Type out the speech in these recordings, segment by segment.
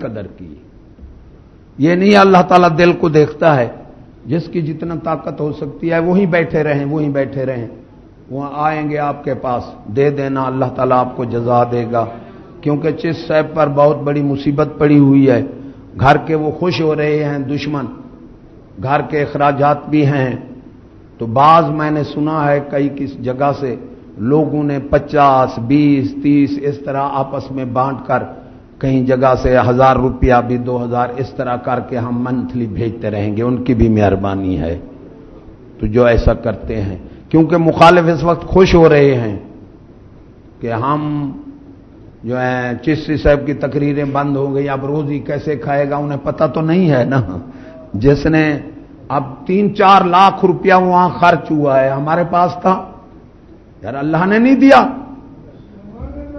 قدر کی۔ یہ نہیں اللہ تعالیٰ دل کو دیکھتا ہے، جس کی جتنا طاقت ہو سکتی ہے وہیں بیٹھے رہیں وہیں بیٹھے رہیں۔ وہاں آئیں گے آپ کے پاس، دے دینا، اللہ تعالیٰ آپ کو جزا دے گا۔ کیونکہ چس صاحب پر بہت بڑی مصیبت پڑی ہوئی ہے۔ گھر کے وہ خوش ہو رہے ہیں، دشمن۔ گھر کے اخراجات بھی ہیں۔ تو بعض میں نے سنا ہے کئی کس جگہ سے لوگوں نے پچاس، بیس، تیس اس طرح آپس میں بانٹ کر کہیں جگہ سے ہزار روپیہ بھی دو ہزار اس طرح کر کے ہم منتھلی بھیجتے رہیں گے، ان کی بھی مہربانی ہے۔ تو جو ایسا کرتے ہیں، کیونکہ مخالف اس وقت خوش ہو رہے ہیں کہ ہم جو ہے چشتی صاحب کی تقریریں بند ہو گئی اب روزی کیسے کھائے گا، انہیں پتہ تو نہیں ہے نا۔ جس نے اب تین چار لاکھ روپیہ وہاں خرچ ہوا ہے، ہمارے پاس تھا۔ یار اللہ نے نہیں دیا۔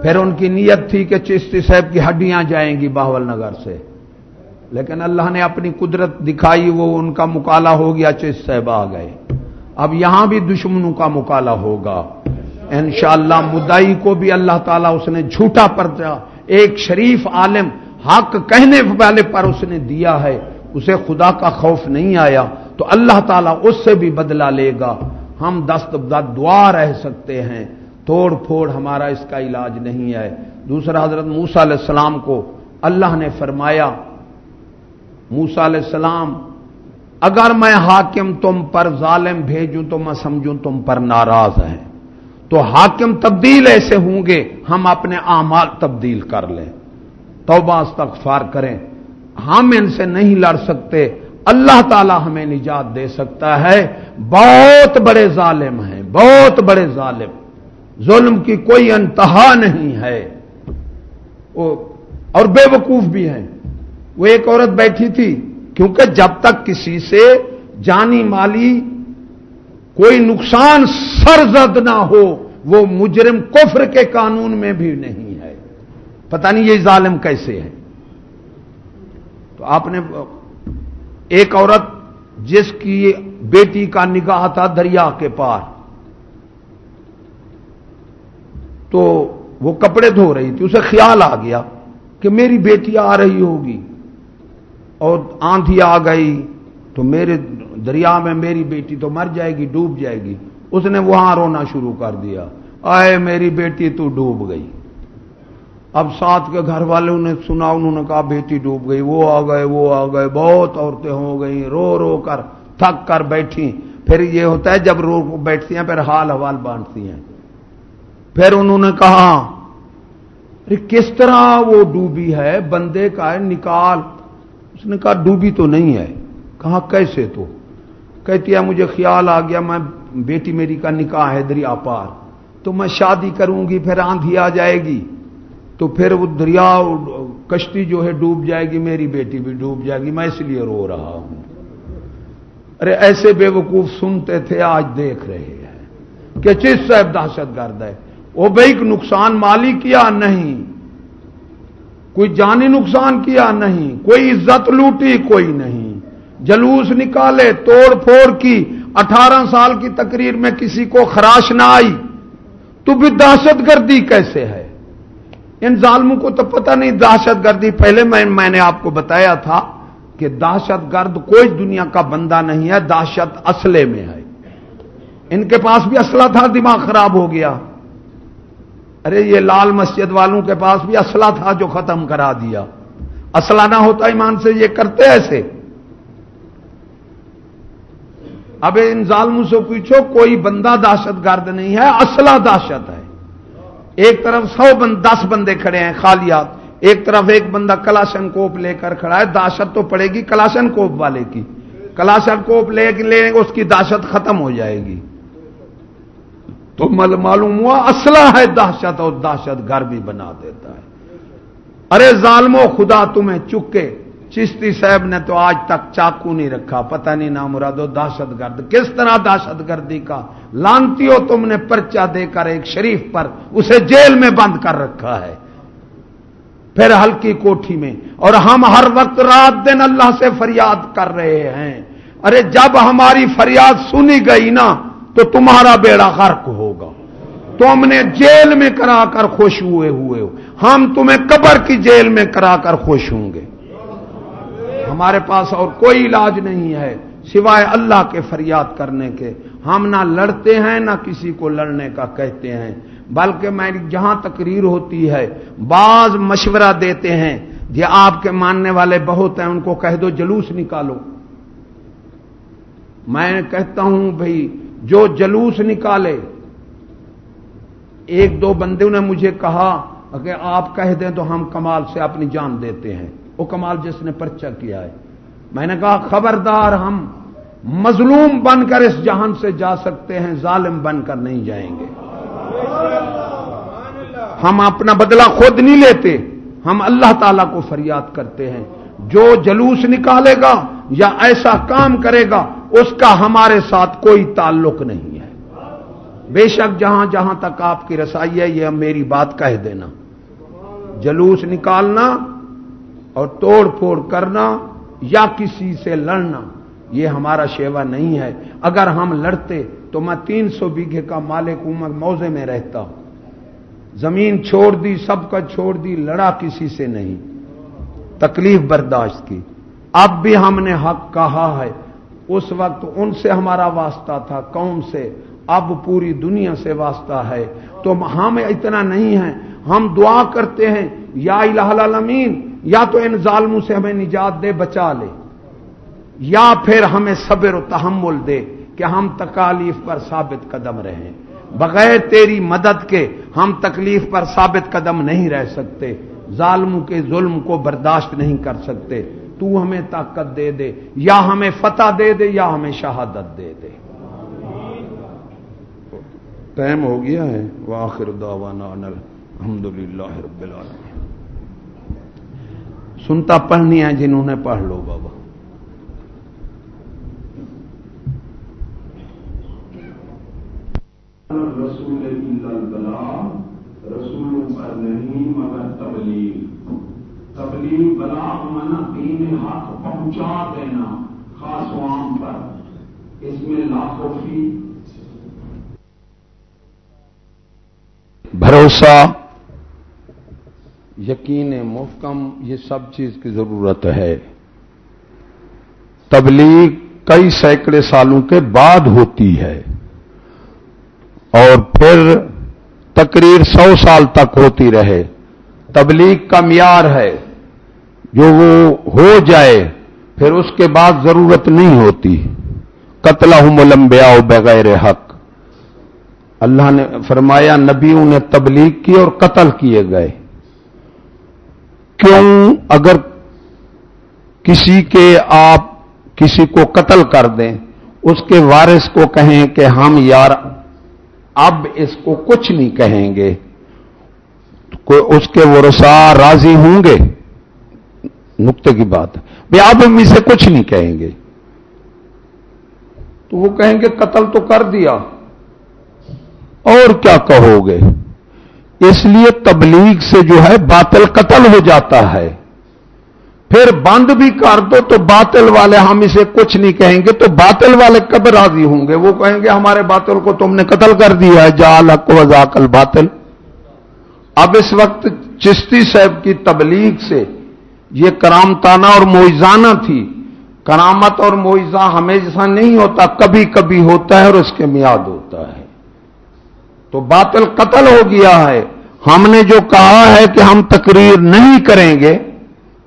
پھر ان کی نیت تھی کہ چشتی صاحب کی ہڈیاں جائیں گی باول نگر سے۔ لیکن اللہ نے اپنی قدرت دکھائی، وہ ان کا مکالا ہو گیا چشت صاحب آ گئے۔ اب یہاں بھی دشمنوں کا مکالا ہوگا۔ انشاءاللہ اللہ مدعی کو بھی اللہ تعالیٰ اس نے جھوٹا پرچا ایک شریف عالم حق کہنے والے پر اس نے دیا ہے۔ اسے خدا کا خوف نہیں آیا، تو اللہ تعالیٰ اس سے بھی بدلہ لے گا۔ ہم دست دعا رہ سکتے ہیں۔ توڑ پھوڑ ہمارا اس کا علاج نہیں ہے۔ دوسرا، حضرت موسا علیہ السلام کو اللہ نے فرمایا موسا علیہ السلام، اگر میں حاکم تم پر ظالم بھیجوں تو میں سمجھوں تم پر ناراض ہیں۔ تو حاکم تبدیل ایسے ہوں گے، ہم اپنے اعمال تبدیل کر لیں۔ توبہ استغفار کریں۔ ہم ان سے نہیں لڑ سکتے۔ اللہ تعالی ہمیں نجات دے سکتا ہے۔ بہت بڑے ظالم ہیں، بہت بڑے ظالم۔ ظلم کی کوئی انتہا نہیں ہے۔ اور بے وقوف بھی ہیں۔ وہ ایک عورت بیٹھی تھی، کیونکہ جب تک کسی سے جانی مالی کوئی نقصان سرزد نہ ہو، وہ مجرم کفر کے قانون میں بھی نہیں ہے۔ پتہ نہیں یہ ظالم کیسے ہے تو آپ نے ایک عورت جس کی بیٹی کا نگاہ تھا دریا کے پار۔ تو وہ کپڑے دھو رہی تھی، اسے خیال آ گیا کہ میری بیٹی آ رہی ہوگی۔ اور آندھی آ گئی، تو میرے دریا میں میری بیٹی تو مر جائے گی، ڈوب جائے گی۔ اس نے وہاں رونا شروع کر دیا۔ آئے میری بیٹی، تو ڈوب گئی۔ اب ساتھ کے گھر والوں نے سنا، انہوں نے کہا بیٹی ڈوب گئی، وہ آ گئے، وہ آ گئے، بہت عورتیں ہو گئی رو رو کر، تھک کر بیٹھی پھر یہ ہوتا ہے جب رو بیٹھتی ہیں، پھر حال حوال بانٹتی ہیں۔ پھر انہوں نے کہا کس طرح وہ ڈوبی ہے؟ بندے کا ہے نکال. اس نے کہا ڈوبی تو نہیں ہے. کہا کیسے تو؟ کہتی ہے مجھے خیال آ گیا، میں بیٹی میری کا نکاح ہے دریا پار تو میں شادی کروں گی، پھر آندھی آ جائے گی، تو پھر وہ دریا کشتی جو ہے ڈوب جائے گی، میری بیٹی بھی ڈوب جائے گی، میں اس لیے رو رہا ہوں۔ ارے، ایسے بے وقوف سنتے تھے، آج دیکھ رہے ہیں کہ چیز صاحب دہشت گرد ہے۔ وہ بھائی نقصان مالی کیا نہیں، کوئی جانی نقصان کیا نہیں، کوئی عزت لوٹی کوئی نہیں۔ جلوس نکالے، توڑ پھوڑ کی، اٹھارہ سال کی تقریر میں کسی کو خراش نہ آئی۔ تو بھی دہشت گردی کیسے ہے؟ ان ظالموں کو تو پتہ نہیں، دہشت گردی پہلے میں میں نے آپ کو بتایا تھا کہ دہشت گرد کوئی دنیا کا بندہ نہیں ہے، دہشت اسلحے میں ہے۔ ان کے پاس بھی اسلحہ تھا، دماغ خراب ہو گیا۔ ارے، یہ لال مسجد والوں کے پاس بھی اسلحہ تھا جو ختم کرا دیا۔ اسلحہ نہ ہوتا ایمان سے، یہ کرتے ایسے۔ اب ان ظالموں سے پوچھو، کوئی بندہ دہشت گرد نہیں ہے اصلہ دہشت ہے۔ ایک طرف سو بند، دس بندے کھڑے ہیں خالیات، ایک طرف ایک بندہ کلاشن کوپ لے کر کھڑا ہے۔ دہشت تو پڑے گی کلاشن کوپ والے کی۔ کلاشن کوپ لے لے، اس کی دہشت ختم ہو جائے گی۔ تو مل معلوم ہوا اصلہ ہے دہشت اور دہشت گھر بھی بنا دیتا ہے۔ ارے ظالمو، خدا تمہیں چکے۔ چشتی صاحب نے تو آج تک چاقو نہیں رکھا، پتہ نہیں نام مرادو دہشت گرد۔ کس طرح دہشت گردی کا؟ لانتی ہو تم نے پرچہ دے کر ایک شریف پر اسے جیل میں بند کر رکھا ہے۔ پھر ہلکی کوٹھی میں، اور ہم ہر وقت رات دن اللہ سے فریاد کر رہے ہیں۔ ارے جب ہماری فریاد سنی گئی نا تو تمہارا بیڑا غرق ہوگا۔ تم نے جیل میں کرا کر خوش ہوئے ہوئے ہو۔ ہم تمہیں قبر کی جیل میں کرا کر خوش ہوں گے۔ ہمارے پاس اور کوئی علاج نہیں ہے سوائے اللہ کے فریاد کرنے کے۔ ہم نہ لڑتے ہیں، نہ کسی کو لڑنے کا کہتے ہیں۔ بلکہ میں جہاں تقریر ہوتی ہے، بعض مشورہ دیتے ہیں۔ یہ آپ کے ماننے والے بہت ہیں، ان کو کہہ دو جلوس نکالو۔ میں کہتا ہوں بھائی جو جلوس نکالے، ایک دو بندے نے مجھے کہا کہ آپ کہہ دیں تو ہم کمال سے اپنی جان دیتے ہیں۔ وہ کمال جس نے پرچہ کیا ہے۔ میں نے کہا، خبردار ہم مظلوم بن کر اس جہان سے جا سکتے ہیں، ظالم بن کر نہیں جائیں گے۔ ہم اپنا بدلہ خود نہیں لیتے، ہم اللہ تعالی کو فریاد کرتے ہیں۔ جو جلوس نکالے گا یا ایسا کام کرے گا، اس کا ہمارے ساتھ کوئی تعلق نہیں ہے۔ بے شک جہاں جہاں تک آپ کی رسائی ہے، یہ میری بات کہہ دینا۔ جلوس نکالنا اور توڑ پھوڑ کرنا یا کسی سے لڑنا، یہ ہمارا شیوا نہیں ہے۔ اگر ہم لڑتے تو میں تین سو بیگھے کا مالک عمر موزے میں رہتا۔ ہوں زمین چھوڑ دی، سب کا چھوڑ دی، لڑا کسی سے نہیں۔ تکلیف برداشت کی۔ اب بھی ہم نے حق کہا ہے۔ اس وقت ان سے ہمارا واسطہ تھا، قوم سے۔ اب پوری دنیا سے واسطہ ہے۔ تو ہم اتنا نہیں ہے ہم دعا کرتے ہیں، یا الہ العالمین، یا تو ان ظالموں سے ہمیں نجات دے، بچا لے۔ یا پھر ہمیں صبر و تحمل دے کہ ہم تکالیف پر ثابت قدم رہیں۔ بغیر تیری مدد کے ہم تکلیف پر ثابت قدم نہیں رہ سکتے۔ ظالموں کے ظلم کو برداشت نہیں کر سکتے۔ تو ہمیں طاقت دے دے یا ہمیں فتح دے دے یا ہمیں شہادت دے دے۔ ٹائم ہو گیا ہے وہ آخر الحمد للہ رب العالمین۔ سنتا پڑھنی ہے جنہوں نے پڑھ لو بابا۔ رسول رسول پر نہیں مگر تبلیغ۔ تبلیغ بلا منا دین حق پہنچا دینا خاص عام پر۔ اس میں لاکھوں فی۔ بھروسہ، یقین محکم، یہ سب چیز کی ضرورت ہے۔ تبلیغ کئی سینکڑے سالوں کے بعد ہوتی ہے۔ اور پھر تقریر سو سال تک ہوتی رہے۔ تبلیغ کا معیار ہے۔ جو وہ ہو جائے، پھر اس کے بعد ضرورت نہیں ہوتی۔ قتل ملمبیا بغیر حق۔ اللہ نے فرمایا، نبیوں نے تبلیغ کی اور قتل کیے گئے۔ کیوں؟ اگر کسی کے آپ کسی کو قتل کر دیں، اس کے وارث کو کہیں کہ ہم یار، اب اس کو کچھ نہیں کہیں گے۔ اس کے ورسا راضی ہوں گے۔ نقطے کی بات بھائی اب امی سے کچھ نہیں کہیں گے۔ تو وہ کہیں گے قتل تو کر دیا۔ اور کیا کہو گے؟ اس لیے تبلیغ سے جو ہے باطل قتل ہو جاتا ہے۔ پھر بند بھی کر دو تو باطل والے ہم اسے کچھ نہیں کہیں گے تو باطل والے کب راضی ہوں گے؟ وہ کہیں گے ہمارے باطل کو تم نے قتل کر دیا ہے۔ جا الق وزاکل باطل اب اس وقت چشتی صاحب کی تبلیغ سے یہ کرامتانہ اور موئزانہ تھی۔ کرامت اور موئزہ ہمیشہ نہیں ہوتا، کبھی کبھی ہوتا ہے اور اس کے میاد ہوتا ہے۔ تو باطل قتل ہو گیا ہے۔ ہم نے جو کہا ہے کہ ہم تقریر نہیں کریں گے،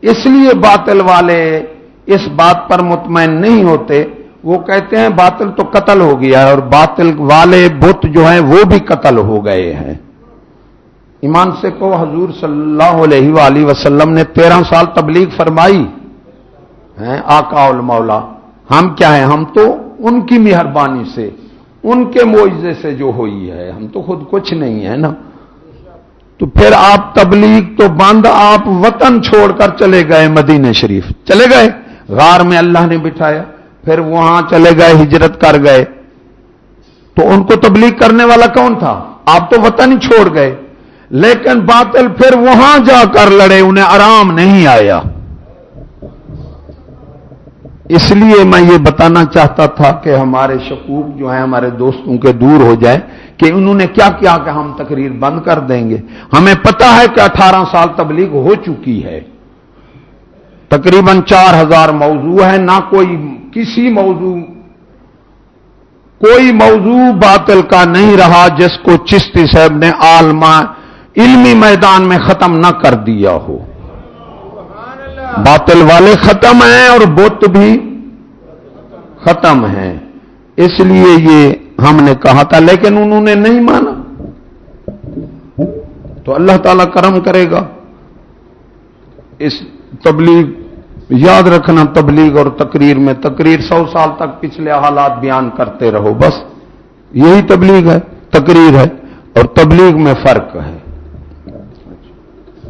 اس لیے باطل والے اس بات پر مطمئن نہیں ہوتے۔ وہ کہتے ہیں باطل تو قتل ہو گیا ہے اور باطل والے بت جو ہیں وہ بھی قتل ہو گئے ہیں۔ ایمان سے کو حضور صلی اللہ علیہ وآلہ وسلم نے تیرہ سال تبلیغ فرمائی۔ ہیں، آقا المولا، ہم کیا ہیں؟ ہم تو ان کی مہربانی سے، ان کے معجزے سے جو ہوئی ہے، ہم تو خود کچھ نہیں ہے نا۔ تو پھر آپ تبلیغ تو بند، آپ وطن چھوڑ کر چلے گئے مدینہ شریف۔ چلے گئے؟ غار میں اللہ نے بٹھایا، پھر وہاں چلے گئے، ہجرت کر گئے۔ تو ان کو تبلیغ کرنے والا کون تھا؟ آپ تو وطن ہی چھوڑ گئے۔ لیکن باطل پھر وہاں جا کر لڑے، انہیں آرام نہیں آیا۔ اس لیے میں یہ بتانا چاہتا تھا کہ ہمارے شکوک جو ہیں، ہمارے دوستوں کے دور ہو جائے کہ انہوں نے کیا کیا کہ ہم تقریر بند کر دیں گے۔ ہمیں پتا ہے کہ اٹھارہ سال تبلیغ ہو چکی ہے۔ تقریباً چار ہزار موضوع ہے نہ کوئی کسی موضوع، کوئی موضوع باطل کا نہیں رہا، جس کو چشتی صاحب نے عالمہ علمی میدان میں ختم نہ کر دیا ہو۔ باطل والے ختم ہیں اور بت بھی ختم ہیں۔ اس لیے یہ ہم نے کہا تھا، لیکن انہوں نے نہیں مانا۔ تو اللہ تعالی کرم کرے گا۔ اس تبلیغ، یاد رکھنا تبلیغ اور تقریر میں، تقریر سو سال تک پچھلے حالات بیان کرتے رہو، بس یہی تبلیغ ہے، تقریر ہے اور تبلیغ میں فرق ہے۔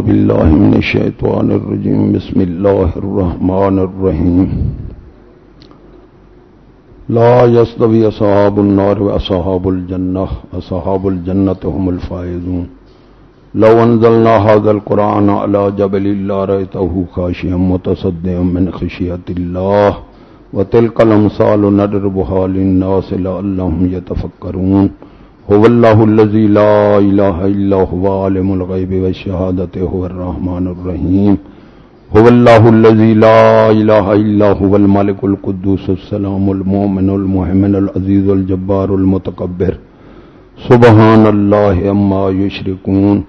أعوذ بالله من الشيطان الرجيم. بسم الله الرحمن الرحيم. لا يستوي أصحاب النار وأصحاب الجنة. أصحاب الجنة هم الفائزون. لو أنزلنا هذا القرآن على جبل الله رأيته خاشعا متصدعا من خشية الله. وتلك الأمثال نضربها للناس لعلهم يتفكرون. هو الله الذي لا إله إلا هو عالم الغيب والشهادة، هو الرحمن الرحيم. هو الله الذي لا إله إلا هو الملك القدوس، السلام المؤمن المهمن العزيز الجبار المتكبر. سبحان الله أما يشركون.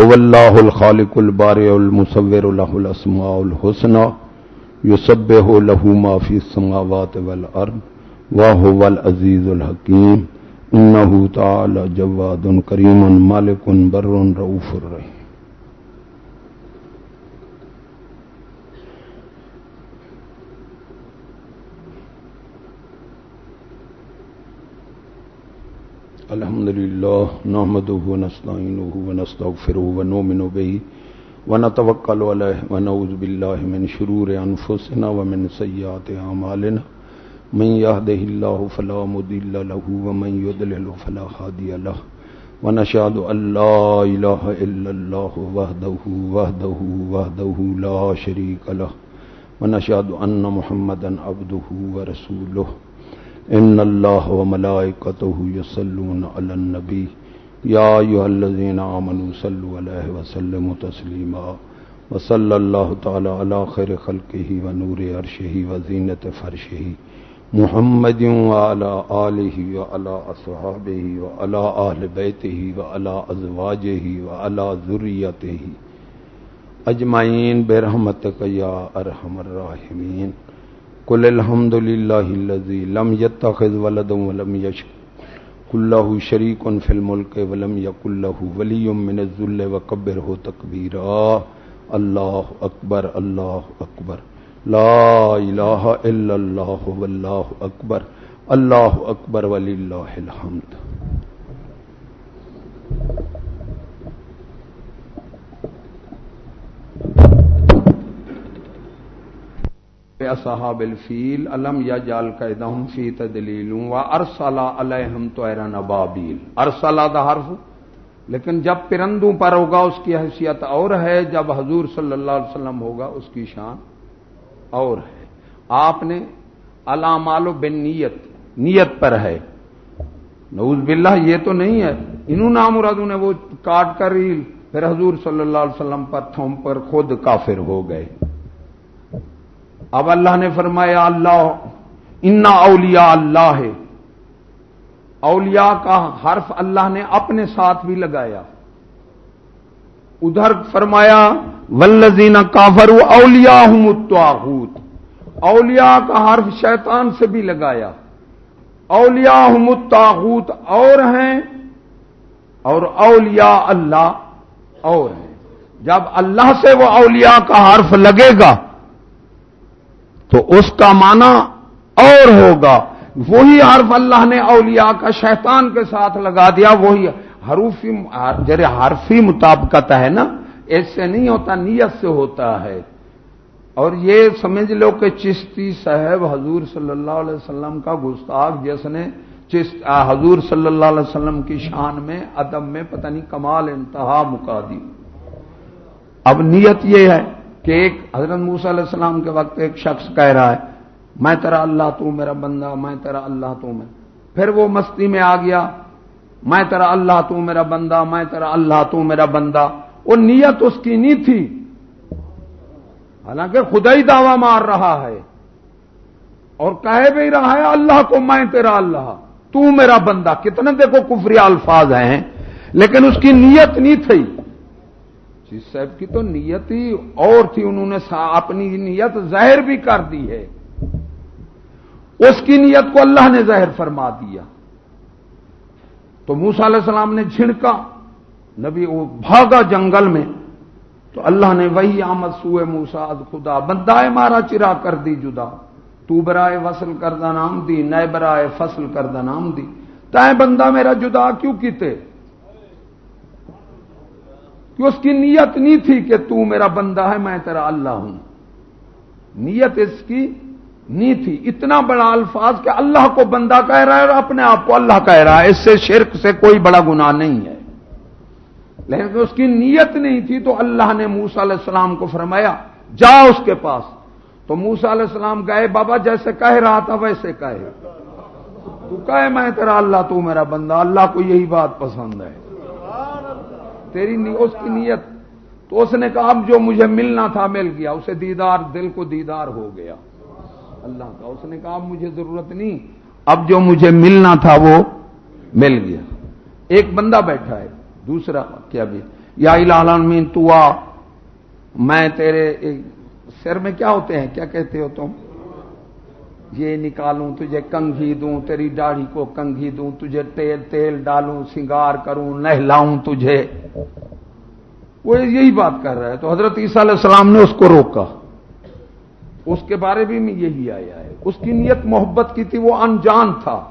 هو الله الخالق البارئ المصور له الأسماء الحسنى. يسبح له ما في السماوات والأرض، وهو العزيز الحكيم. انہو تعالی جواد کریم مالک بر رعوف الرحیم الحمد للہ نحمده ونستعینه ونستغفره ونؤمن به ونتوکل علیہ ونعوذ باللہ من شرور انفسنا ومن سیئات اعمالنا من يهده الله فلا مضل له ومن يضلل فلا هادي له. ونشهد أن لا إله إلا الله وحده وحده وحده لا شريك له. ونشهد أن محمدا عبده ورسوله. إن الله وملائكته يصلون على النبي. يا أيها الذين آمنوا صلوا عليه وسلموا تسليما. وصلى الله تعالى على خير خلقه ونور عرشه وزينة فرشه. محمد وعلى آله وعلى أصحابه وعلى أهل بيته وعلى أزواجه وعلى ذريته أجمعين برحمتك يا أرحم الراحمين قل الحمد لله الذي لم يتخذ ولدا ولم يشك كله شريك في الملك ولم يكن له ولي من الذل وكبره تكبيرا الله أكبر الله أكبر الله أكبر لا الہ الا اللہ واللہ اکبر اللہ اکبر وللہ الحمد. اصحاب الفیل علم یا جال قیدہم فی تدلیلوں و ارسلا علیہم طیرن ابابیل ارسلا دا حرف؟ لیکن جب پرندوں پر ہوگا، اس کی حیثیت اور ہے، جب حضور صلی اللہ علیہ وسلم ہوگا، اس کی شان. اور ہے آپ نے علامال و بن نیت نیت پر ہے۔ نعوذ باللہ، یہ تو نہیں ہے۔ انہوں نام نے وہ کاٹ کر ہی پھر حضور صلی اللہ علیہ وسلم پر تھوم پر خود کافر ہو گئے۔ اب اللہ نے فرمایا، اللہ، انا اولیاء اللہ ہے۔ اولیاء کا حرف اللہ نے اپنے ساتھ بھی لگایا۔ ادھر فرمایا ولزین کافر اولیا ہوں اولیاء کا حرف شیطان سے بھی لگایا۔ اولیا ہوں اور ہیں اور اولیاء اللہ اور ہیں۔ جب اللہ سے وہ اولیاء کا حرف لگے گا، تو اس کا معنی اور ہوگا۔ وہی حرف اللہ نے اولیاء کا شیطان کے ساتھ لگا دیا، وہی حروفی جرے حرفی مطابقت ہے نا، اس سے نہیں ہوتا، نیت سے ہوتا ہے۔ اور یہ سمجھ لو کہ چشتی صاحب حضور صلی اللہ علیہ وسلم کا گستاخ، جس نے حضور صلی اللہ علیہ وسلم کی شان میں، ادب میں پتہ نہیں کمال انتہا مکا دی۔ اب نیت یہ ہے کہ ایک حضرت موسیٰ علیہ السلام کے وقت ایک شخص کہہ رہا ہے، میں تیرا اللہ تو میرا بندہ، میں تیرا اللہ تو میں۔ پھر وہ مستی میں آ گیا میں تیرا اللہ تو میرا بندہ، میں تیرا اللہ تو میرا بندہ۔ وہ نیت اس کی نہیں تھی۔ حالانکہ خدا ہی دعوی مار رہا ہے۔ اور کہہ بھی رہا ہے، اللہ کو میں تیرا اللہ، تو میرا بندہ۔ کتنے دیکھو کفری الفاظ ہیں۔ لیکن اس کی نیت نہیں تھی۔ جی صاحب کی تو نیت ہی اور تھی۔ انہوں نے اپنی نیت ظاہر بھی کر دی ہے۔ اس کی نیت کو اللہ نے ظاہر فرما دیا۔ تو موسا علیہ السلام نے جھڑکا نبی وہ بھاگا جنگل میں، تو اللہ نے وہی آمد سوئے موسا خدا بندہ مارا، چرا کر دی جدا۔ تو برائے وصل کردہ نام دی، نئے برائے فصل کردہ نام دی۔ تائیں بندہ میرا جدا کیوں کیتے؟ کہ اس کی نیت نہیں تھی کہ تو میرا بندہ ہے، میں تیرا اللہ ہوں۔ نیت اس کی نہیں تھی، اتنا بڑا الفاظ کہ اللہ کو بندہ کہہ رہا ہے اور اپنے آپ کو اللہ کہہ رہا ہے۔ اس سے شرک سے کوئی بڑا گناہ نہیں ہے۔ لیکن اس کی نیت نہیں تھی تو اللہ نے موسا علیہ السلام کو فرمایا، جا اس کے پاس۔ تو موسا علیہ السلام گئے بابا جیسے کہہ رہا تھا ویسے کہے۔ تو کہے، میں تیرا اللہ، تو میرا بندہ۔ اللہ کو یہی بات پسند ہے۔ تیری اس کی نیت۔ تو اس نے کہا، اب جو مجھے ملنا تھا مل گیا۔ اسے دیدار، دل کو دیدار ہو گیا۔ اللہ کا اس نے کہا مجھے ضرورت نہیں۔ اب جو مجھے ملنا تھا وہ مل گیا۔ ایک بندہ بیٹھا ہے، دوسرا کیا بھی۔ یا العالمین، تو آ، میں تیرے سر میں کیا ہوتے ہیں؟ کیا کہتے ہو تم؟ یہ نکالوں، تجھے کنگھی دوں، تیری داڑھی کو کنگھی دوں، تجھے تیل تیل ڈالوں، سنگار کروں، نہلاؤں تجھے۔ وہ یہی بات کر رہا ہے۔ تو حضرت عیسیٰ علیہ السلام نے اس کو روکا۔ اس کے بارے بھی میں یہی آیا ہے۔ اس کی نیت محبت کی تھی، وہ انجان تھا۔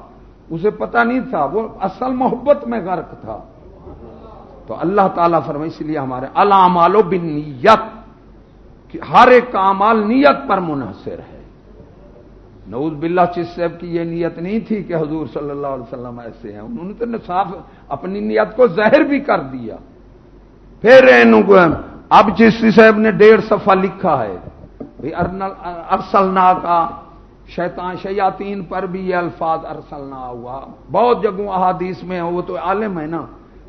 اسے پتا نہیں تھا، وہ اصل محبت میں غرق تھا۔ تو اللہ تعالیٰ فرمائی اس لیے ہمارے علامال و بن نیت ہر ایک کا امال نیت پر منحصر ہے۔ نعوذ باللہ، چیز صاحب کی یہ نیت نہیں تھی کہ حضور صلی اللہ علیہ وسلم ایسے ہیں۔ انہوں نے تو صاف اپنی نیت کو زہر بھی کر دیا۔ پھر اب چشتی صاحب نے ڈیڑھ صفحہ لکھا ہے ارسلنا کا۔ شیطان شیاتین پر بھی یہ الفاظ ارسلنا ہوا۔ بہت جگہوں احادیث میں وہ تو عالم ہے نا۔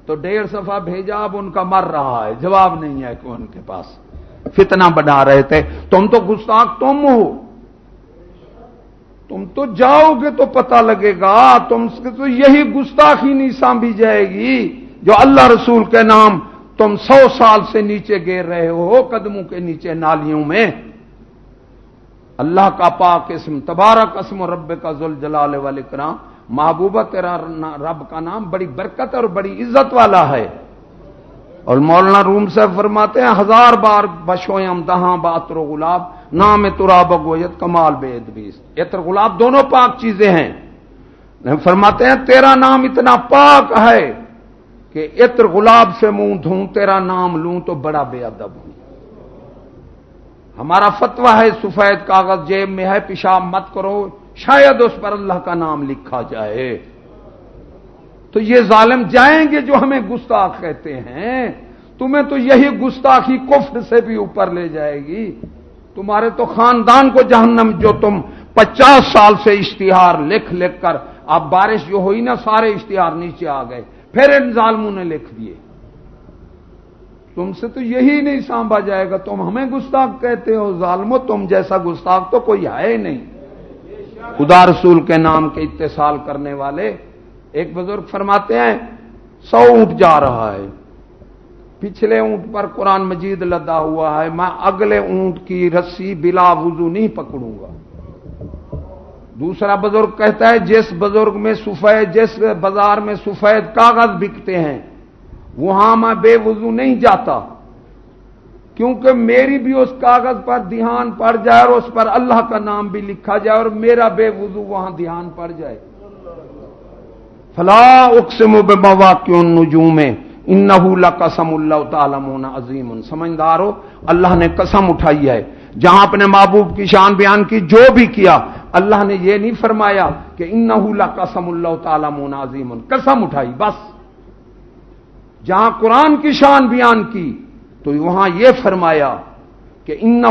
تو ڈیڑھ صفحہ بھیجا، اب ان کا مر رہا ہے۔ جواب نہیں ہے کہ ان کے پاس فتنہ بنا رہے تھے۔ تم تو گستاخ تم ہو۔ تم تو جاؤ گے تو پتہ لگے گا۔ تم سے تو یہی گستاخی نہیں سانبھی جائے گی۔ جو اللہ رسول کے نام تم سو سال سے نیچے گر رہے ہو، قدموں کے نیچے نالیوں میں۔ اللہ کا پاک اسم، تبارک اسم و رب کا ذل جلال والے کرام محبوبہ تیرا رب کا نام بڑی برکت اور بڑی عزت والا ہے۔ اور مولانا روم سے فرماتے ہیں، ہزار بار بشوئم دہاں باتر گلاب نام ترا بگویت کمال بید بیس عطر گلاب دونوں پاک چیزیں ہیں۔ فرماتے ہیں، تیرا نام اتنا پاک ہے کہ عطر گلاب سے منہ دھوں، تیرا نام لوں تو بڑا بے ادب ہوں۔ ہمارا فتوا ہے سفید کاغذ جیب میں ہے، پیشاب مت کرو، شاید اس پر اللہ کا نام لکھا جائے۔ تو یہ ظالم جائیں گے جو ہمیں گستاخ کہتے ہیں۔ تمہیں تو یہی گستاخی کفر سے بھی اوپر لے جائے گی۔ تمہارے تو خاندان کو جہنم جو تم پچاس سال سے اشتہار لکھ لکھ کر، اب بارش جو ہوئی نا، سارے اشتہار نیچے آ گئے۔ پھر ان ظالموں نے لکھ دیے۔ تم سے تو یہی نہیں سانبا جائے گا، تم ہمیں گستاخ کہتے ہو ظالمو تم جیسا گستاخ تو کوئی ہے نہیں۔ خدا رسول کے نام کے اتصال کرنے والے ایک بزرگ فرماتے ہیں، سو اونٹ جا رہا ہے۔ پچھلے اونٹ پر قرآن مجید لدا ہوا ہے، میں اگلے اونٹ کی رسی بلا وضو نہیں پکڑوں گا۔ دوسرا بزرگ کہتا ہے، جس بزرگ میں سفید، جس بازار میں سفید کاغذ بکتے ہیں وہاں میں بے وضو نہیں جاتا۔ کیونکہ میری بھی اس کاغذ پر دھیان پڑ جائے اور اس پر اللہ کا نام بھی لکھا جائے اور میرا بے وضو وہاں دھیان پڑ جائے۔ فلا اقسم بمواقع النجوم انه لقسم اللہ تعالی عظیم۔ سمجھدارو، اللہ نے قسم اٹھائی ہے۔ جہاں اپنے محبوب کی شان بیان کی، جو بھی کیا، اللہ نے یہ نہیں فرمایا کہ انه لقسم اللہ تعالی عظیم۔ قسم اٹھائی، بس۔ جہاں قرآن کی شان بیان کی، تو وہاں یہ فرمایا کہ ان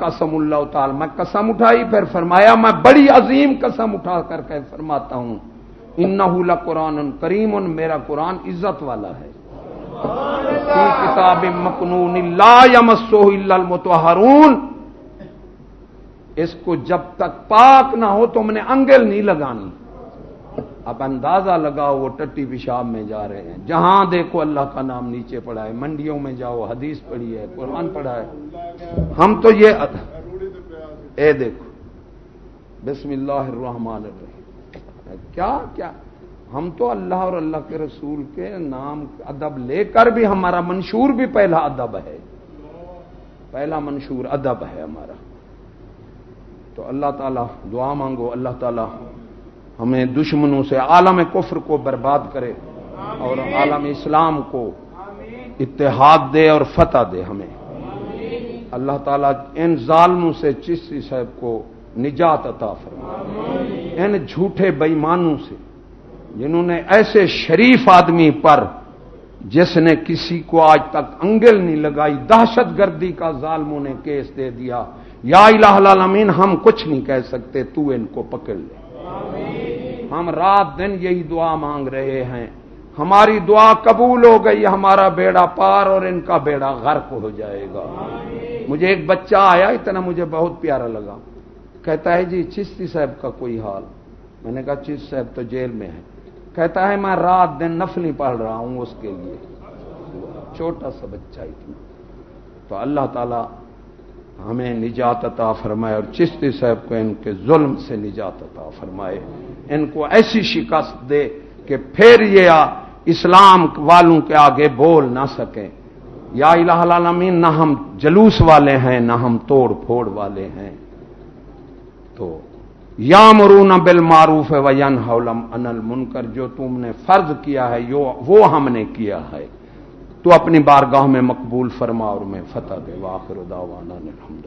قسم اللہ تعالی۔ میں قسم اٹھائی، پھر فرمایا میں بڑی عظیم قسم اٹھا کر کے فرماتا ہوں۔ ان قرآن کریم، میرا قرآن عزت والا ہے۔ کتاب مکنون المتحرون اس کو جب تک پاک نہ ہو تو میں نے انگل نہیں لگانی۔ اب اندازہ لگاؤ وہ ٹٹی پیشاب میں جا رہے ہیں۔ جہاں دیکھو اللہ کا نام نیچے پڑا ہے، منڈیوں میں جاؤ، حدیث پڑھی ہے، قرآن پڑھا ہے۔ ہم تو یہ اے دیکھو، بسم اللہ الرحمن الرحیم۔ کیا کیا؟ ہم تو اللہ اور اللہ کے رسول کے نام ادب لے کر بھی ہمارا منشور بھی پہلا ادب ہے۔ پہلا منشور ادب ہے ہمارا۔ تو اللہ تعالیٰ دعا مانگو، اللہ تعالیٰ ہمیں دشمنوں سے عالم کفر کو برباد کرے اور عالم اسلام کو اتحاد دے اور فتح دے ہمیں۔ اللہ تعالیٰ ان ظالموں سے چشتی صاحب کو نجات عطا فرمائے۔ ان جھوٹے بےمانوں سے جنہوں نے ایسے شریف آدمی پر جس نے کسی کو آج تک انگل نہیں لگائی دہشت گردی کا ظالموں نے کیس دے دیا۔ یا الہ العالمین ہم کچھ نہیں کہہ سکتے تو ان کو پکڑ لے۔ ہم رات دن یہی دعا مانگ رہے ہیں۔ ہماری دعا قبول ہو گئی ہمارا بیڑا پار اور ان کا بیڑا غرق ہو جائے گا۔ مجھے ایک بچہ آیا اتنا مجھے بہت پیارا لگا۔ کہتا ہے جی چشتی صاحب کا کوئی حال؟ میں نے کہا چشتی صاحب تو جیل میں ہے کہتا ہے میں رات دن نفلی پڑھ رہا ہوں اس کے لیے۔ چھوٹا سا بچہ اتنا۔ تو اللہ تعالی ہمیں نجات عطا فرمائے اور چشتی صاحب کو ان کے ظلم سے نجات عطا فرمائے۔ ان کو ایسی شکست دے کہ پھر یہ اسلام والوں کے آگے بول نہ سکیں۔ یا الہ العالمین، نہ ہم جلوس والے ہیں، نہ ہم توڑ پھوڑ والے ہیں۔ تو یا مرون بل معروف ہے وین حولم انل منکر جو تم نے فرض کیا ہے وہ ہم نے کیا ہے۔ تو اپنی بارگاہ میں مقبول فرما اور میں فتح دے واخر داوانا الحمد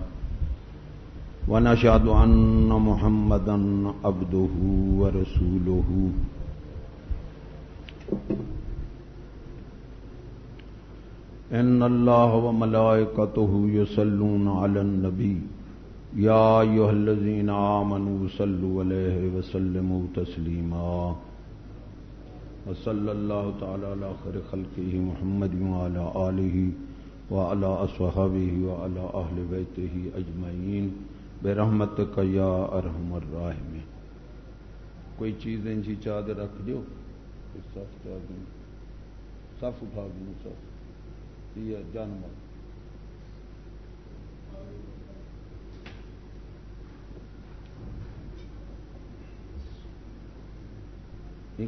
ونشهد أن محمدا عبده ورسوله. إن الله وملائكته يصلون على النبي. يا أيها الذين آمنوا صلوا عليه وسلموا تسليما. وصلى الله تعالى على خير خلقه محمد وعلى آله وعلى أصحابه وعلى أهل بيته أجمعين. برحمتك يا أرحم الراحمين کوئی چیزیں جی چادر رکھ دیو صف چادر صف اٹھا دوں صف۔ یہ جانور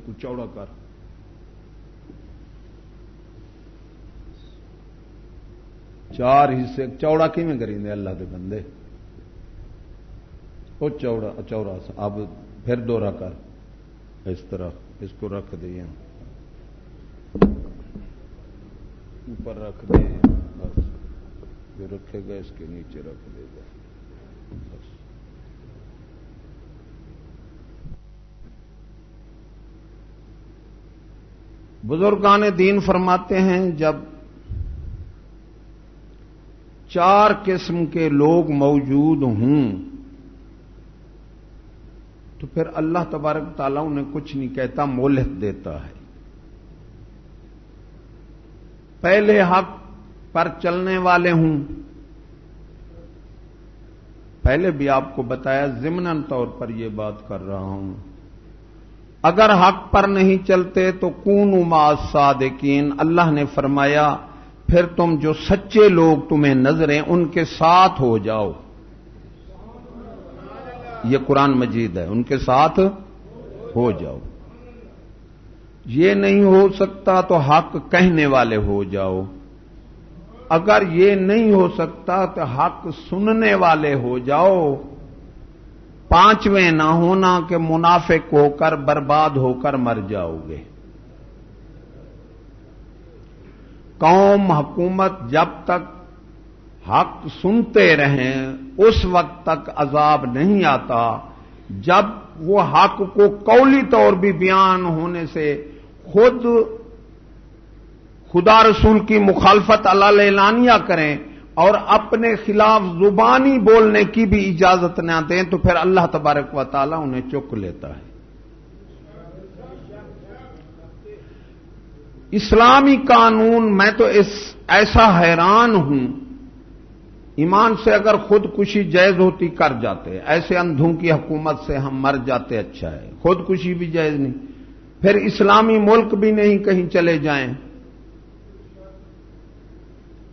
کو چوڑا کر۔ چار حصے، چوڑا کیون کریں اللہ کے بندے۔ وہ چوڑا چورا اب پھر دورہ کر۔ اس طرح۔ اس کو رکھ دیا اوپر رکھ دے بس۔ جو رکھے گا، اس کے نیچے رکھ دے گا۔ بس۔ بزرگان دین فرماتے ہیں، جب چار قسم کے لوگ موجود ہوں تو پھر اللہ تبارک تعالیٰ انہیں کچھ نہیں کہتا مولت دیتا ہے۔ پہلے حق پر چلنے والے ہوں۔ پہلے بھی آپ کو بتایا ضمن طور پر یہ بات کر رہا ہوں۔ اگر حق پر نہیں چلتے تو کون اما صادقین اللہ نے فرمایا، پھر تم جو سچے لوگ تمہیں نظریں، ان کے ساتھ ہو جاؤ۔ یہ قرآن مجید ہے، ان کے ساتھ ہو جاؤ۔ یہ نہیں ہو سکتا تو حق کہنے والے ہو جاؤ۔ اگر یہ نہیں ہو سکتا تو حق سننے والے ہو جاؤ۔ پانچویں نہ ہونا کہ منافق ہو کر برباد ہو کر مر جاؤ گے۔ قوم، حکومت جب تک حق سنتے رہیں، اس وقت تک عذاب نہیں آتا۔ جب وہ حق کو قولی طور بھی بیان ہونے سے خود خدا رسول کی مخالفت اللہ اعلانیہ کریں اور اپنے خلاف زبانی بولنے کی بھی اجازت نہ دیں، تو پھر اللہ تبارک و تعالیٰ انہیں چک لیتا ہے۔ اسلامی قانون، میں تو اس ایسا حیران ہوں ایمان سے اگر خودکشی جائز ہوتی، کر جاتے۔ ایسے اندھوں کی حکومت سے ہم مر جاتے اچھا ہے۔ خودکشی بھی جائز نہیں۔ پھر اسلامی ملک بھی نہیں کہیں چلے جائیں۔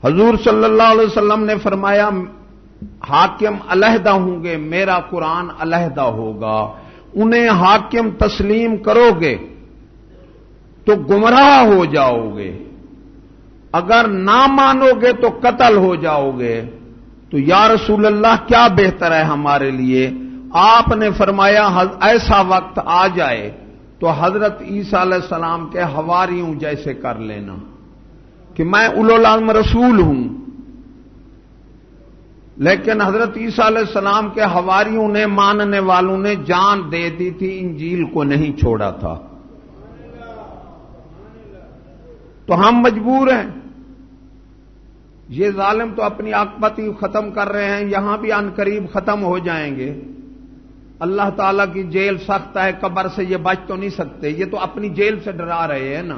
حضور صلی اللہ علیہ وسلم نے فرمایا، حاکم علیحدہ ہوں گے، میرا قرآن علیحدہ ہوگا۔ انہیں حاکم تسلیم کرو گے تو گمراہ ہو جاؤ گے اگر نہ مانو گے تو قتل ہو جاؤ گے تو یا رسول اللہ، کیا بہتر ہے ہمارے لیے؟ آپ نے فرمایا ایسا وقت آ جائے تو حضرت عیسیٰ علیہ السلام کے ہوں جیسے کر لینا کہ میں العلم رسول ہوں۔ لیکن حضرت عیسیٰ علیہ السلام کے ہواریوں نے، ماننے والوں نے جان دے دی تھی، انجیل کو نہیں چھوڑا تھا۔ تو ہم مجبور ہیں۔ یہ ظالم تو اپنی آکپتی ختم کر رہے ہیں، یہاں بھی ان قریب ختم ہو جائیں گے۔ اللہ تعالی کی جیل سخت ہے، قبر سے یہ بچ تو نہیں سکتے۔ یہ تو اپنی جیل سے ڈرا رہے ہیں نا۔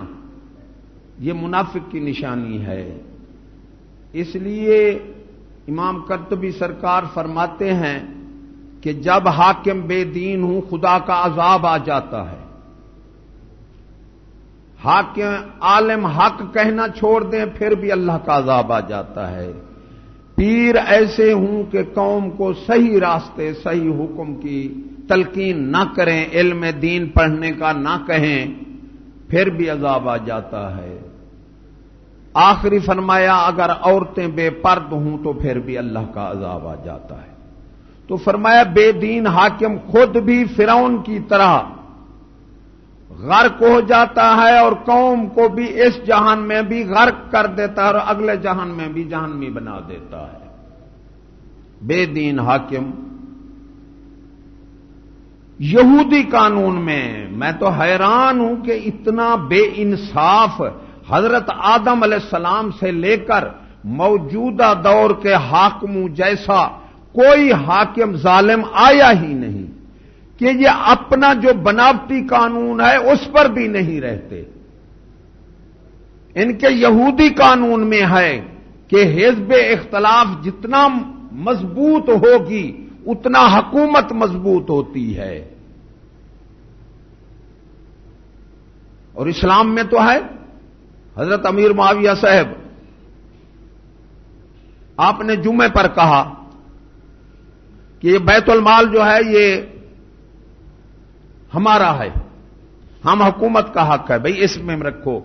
یہ منافق کی نشانی ہے۔ اس لیے امام کرتبی سرکار فرماتے ہیں کہ جب حاکم بے دین ہوں، خدا کا عذاب آ جاتا ہے۔ حاکم عالم حق کہنا چھوڑ دیں، پھر بھی اللہ کا عذاب آ جاتا ہے۔ پیر ایسے ہوں کہ قوم کو صحیح راستے، صحیح حکم کی تلقین نہ کریں، علم دین پڑھنے کا نہ کہیں، پھر بھی عذاب آ جاتا ہے۔ آخری فرمایا، اگر عورتیں بے پرد ہوں تو پھر بھی اللہ کا عذاب آ جاتا ہے۔ تو فرمایا، بے دین حاکم خود بھی فرعون کی طرح غرق ہو جاتا ہے اور قوم کو بھی اس جہان میں بھی غرق کر دیتا ہے اور اگلے جہان میں بھی جہانمی بنا دیتا ہے۔ بے دین حاکم۔ یہودی قانون میں میں تو حیران ہوں کہ اتنا بے انصاف حضرت آدم علیہ السلام سے لے کر موجودہ دور کے حاکموں جیسا کوئی حاکم ظالم آیا ہی نہیں۔ کہ یہ اپنا جو بناوٹی قانون ہے اس پر بھی نہیں رہتے۔ ان کے یہودی قانون میں ہے کہ حزب اختلاف جتنا مضبوط ہوگی، اتنا حکومت مضبوط ہوتی ہے۔ اور اسلام میں تو ہے۔ حضرت امیر معاویہ صاحب، آپ نے جمعے پر کہا کہ یہ بیت المال جو ہے، یہ ہمارا ہے۔ ہم حکومت کا حق ہے بھائی اس میں رکھو۔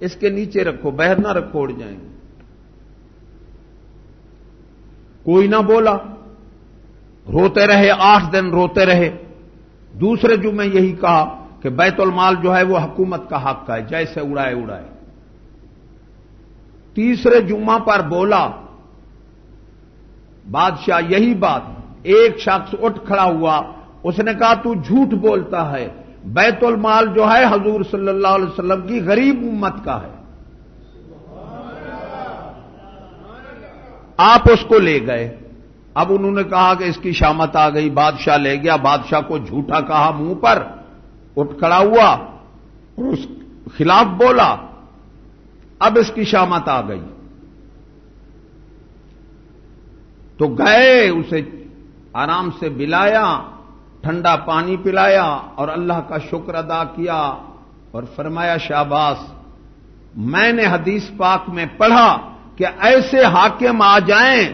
اس کے نیچے رکھو، بہر نہ رکھو، اڑ جائیں۔ گے کوئی نہ بولا، روتے رہے، آٹھ دن روتے رہے۔ دوسرے جمعے یہی کہا کہ بیت المال جو ہے وہ حکومت کا حق ہے، جیسے اڑائے اڑائے۔ تیسرے جمعہ پر بولا، بادشاہ یہی بات، ایک شخص اٹھ کھڑا ہوا اس نے کہا تو جھوٹ بولتا ہے، بیت المال جو ہے حضور صلی اللہ علیہ وسلم کی غریب امت کا ہے۔ آپ اس کو لے گئے۔ اب انہوں نے کہا کہ اس کی شامت آ گئی، بادشاہ لے گیا، بادشاہ کو جھوٹا کہا منہ پر، اٹھ کھڑا ہوا اور اس خلاف بولا۔ اب اس کی شامت آ گئی۔ تو گئے، اسے آرام سے بلایا۔ ٹھنڈا پانی پلایا اور اللہ کا شکر ادا کیا اور فرمایا، شاباس، میں نے حدیث پاک میں پڑھا کہ ایسے حاکم آ جائیں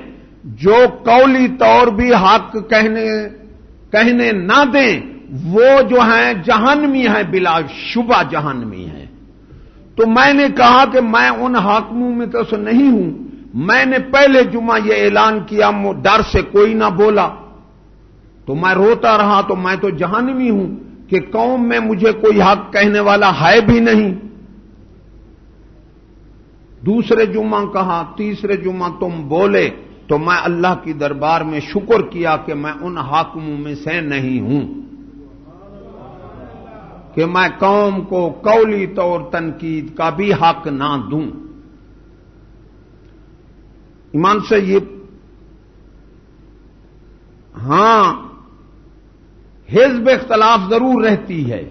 جو قولی طور بھی حق کہنے کہنے نہ دیں، وہ جو ہیں جہانوی ہیں بلا شبہ جہانوی ہیں۔ تو میں نے کہا کہ میں ان حاکموں میں تو نہیں ہوں۔ میں نے پہلے جمعہ یہ اعلان کیا ڈر سے کوئی نہ بولا۔ تو میں روتا رہا تو میں تو جہانوی ہوں کہ قوم میں مجھے کوئی حق کہنے والا ہے بھی نہیں۔ دوسرے جمعہ کہا، تیسرے جمعہ تم بولے تو میں اللہ کی دربار میں شکر کیا کہ میں ان حاکموں میں سے نہیں ہوں۔ کہ میں قوم کو قولی طور تنقید کا بھی حق نہ دوں۔ ایمان سے یہ ہاں حزب اختلاف ضرور رہتی ہے۔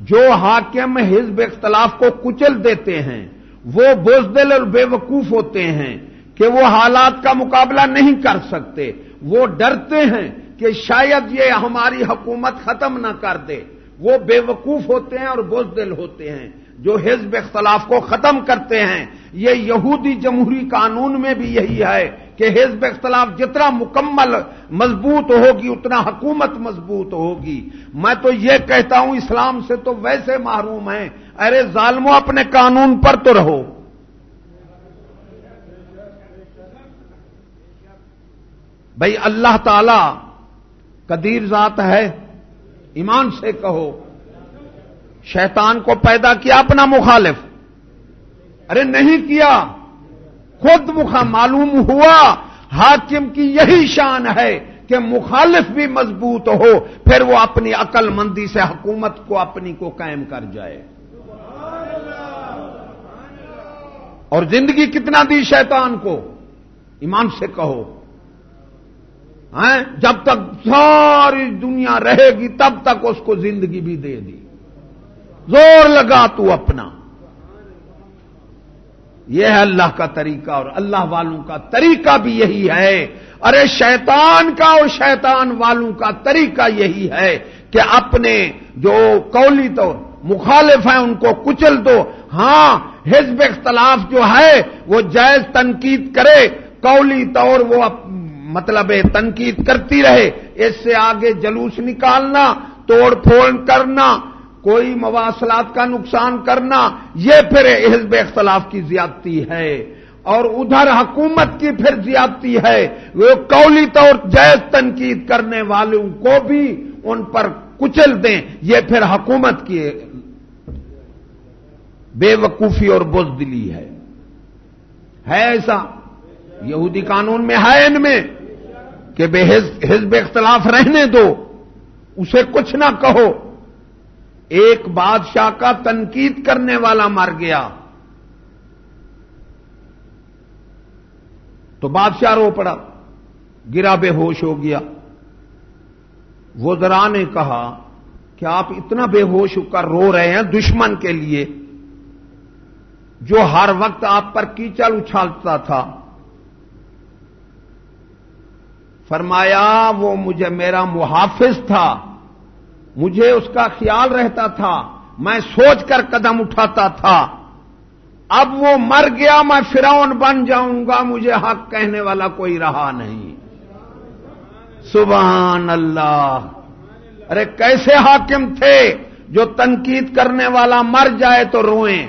جو حاکم حزب اختلاف کو کچل دیتے ہیں، وہ بزدل اور بے وقوف ہوتے ہیں کہ وہ حالات کا مقابلہ نہیں کر سکتے۔ وہ ڈرتے ہیں کہ شاید یہ ہماری حکومت ختم نہ کر دے۔ وہ بے وقوف ہوتے ہیں اور بزدل ہوتے ہیں۔ جو حزب اختلاف کو ختم کرتے ہیں، یہ یہودی جمہوری قانون میں بھی یہی ہے۔ کہ حزب اختلاف جتنا مکمل مضبوط ہوگی، اتنا حکومت مضبوط ہوگی۔ میں تو یہ کہتا ہوں، اسلام سے تو ویسے محروم ہیں۔ ارے ظالموں اپنے قانون پر تو رہو۔ بھائی اللہ تعالی قدیر ذات ہے، ایمان سے کہو۔ شیطان کو پیدا کیا اپنا مخالف۔ ارے نہیں کیا۔ خود مخا معلوم ہوا، حاکم کی یہی شان ہے کہ مخالف بھی مضبوط ہو، پھر وہ اپنی عقل مندی سے حکومت کو اپنی کو قائم کر جائے۔ اور زندگی کتنا دی شیطان کو؟ ایمان سے کہو۔ ہاں، جب تک ساری دنیا رہے گی، تب تک اس کو زندگی بھی دے دی۔ زور لگا تو اپنا۔ یہ ہے اللہ کا طریقہ اور اللہ والوں کا طریقہ بھی یہی ہے۔ ارے شیطان کا اور شیطان والوں کا طریقہ یہی ہے کہ اپنے جو قولی تو مخالف ہیں ان کو کچل دو۔ ہاں حزب اختلاف جو ہے، وہ جائز تنقید کرے۔ قولی طور وہ مطلب تنقید کرتی رہے۔ اس سے آگے جلوس نکالنا، توڑ پھوڑ کرنا کوئی مواصلات کا نقصان کرنا، یہ پھر حزب اختلاف کی زیادتی ہے۔ اور ادھر حکومت کی پھر زیادتی ہے۔ وہ قولی طور جائز تنقید کرنے والوں کو بھی ان پر کچل دیں۔ یہ پھر حکومت کی بے وقوفی اور بزدلی ہے۔ ہے ایسا؟ یہودی قانون میں ہے ان میں؟ کہ بے حزب اختلاف رہنے دو۔ اسے کچھ نہ کہو۔ ایک بادشاہ کا تنقید کرنے والا مر گیا تو بادشاہ رو پڑا گرا بے ہوش ہو گیا وہ ذرا نے کہا کہ آپ اتنا بے ہوش ہو کر رو رہے ہیں دشمن کے لیے جو ہر وقت آپ پر کیچل اچھالتا تھا فرمایا وہ مجھے میرا محافظ تھا مجھے اس کا خیال رہتا تھا، میں سوچ کر قدم اٹھاتا تھا۔ اب وہ مر گیا، میں فرعون بن جاؤں گا، مجھے حق کہنے والا کوئی رہا نہیں۔ سبحان اللہ۔ ارے، کیسے حاکم تھے؟ جو تنقید کرنے والا مر جائے تو روئیں۔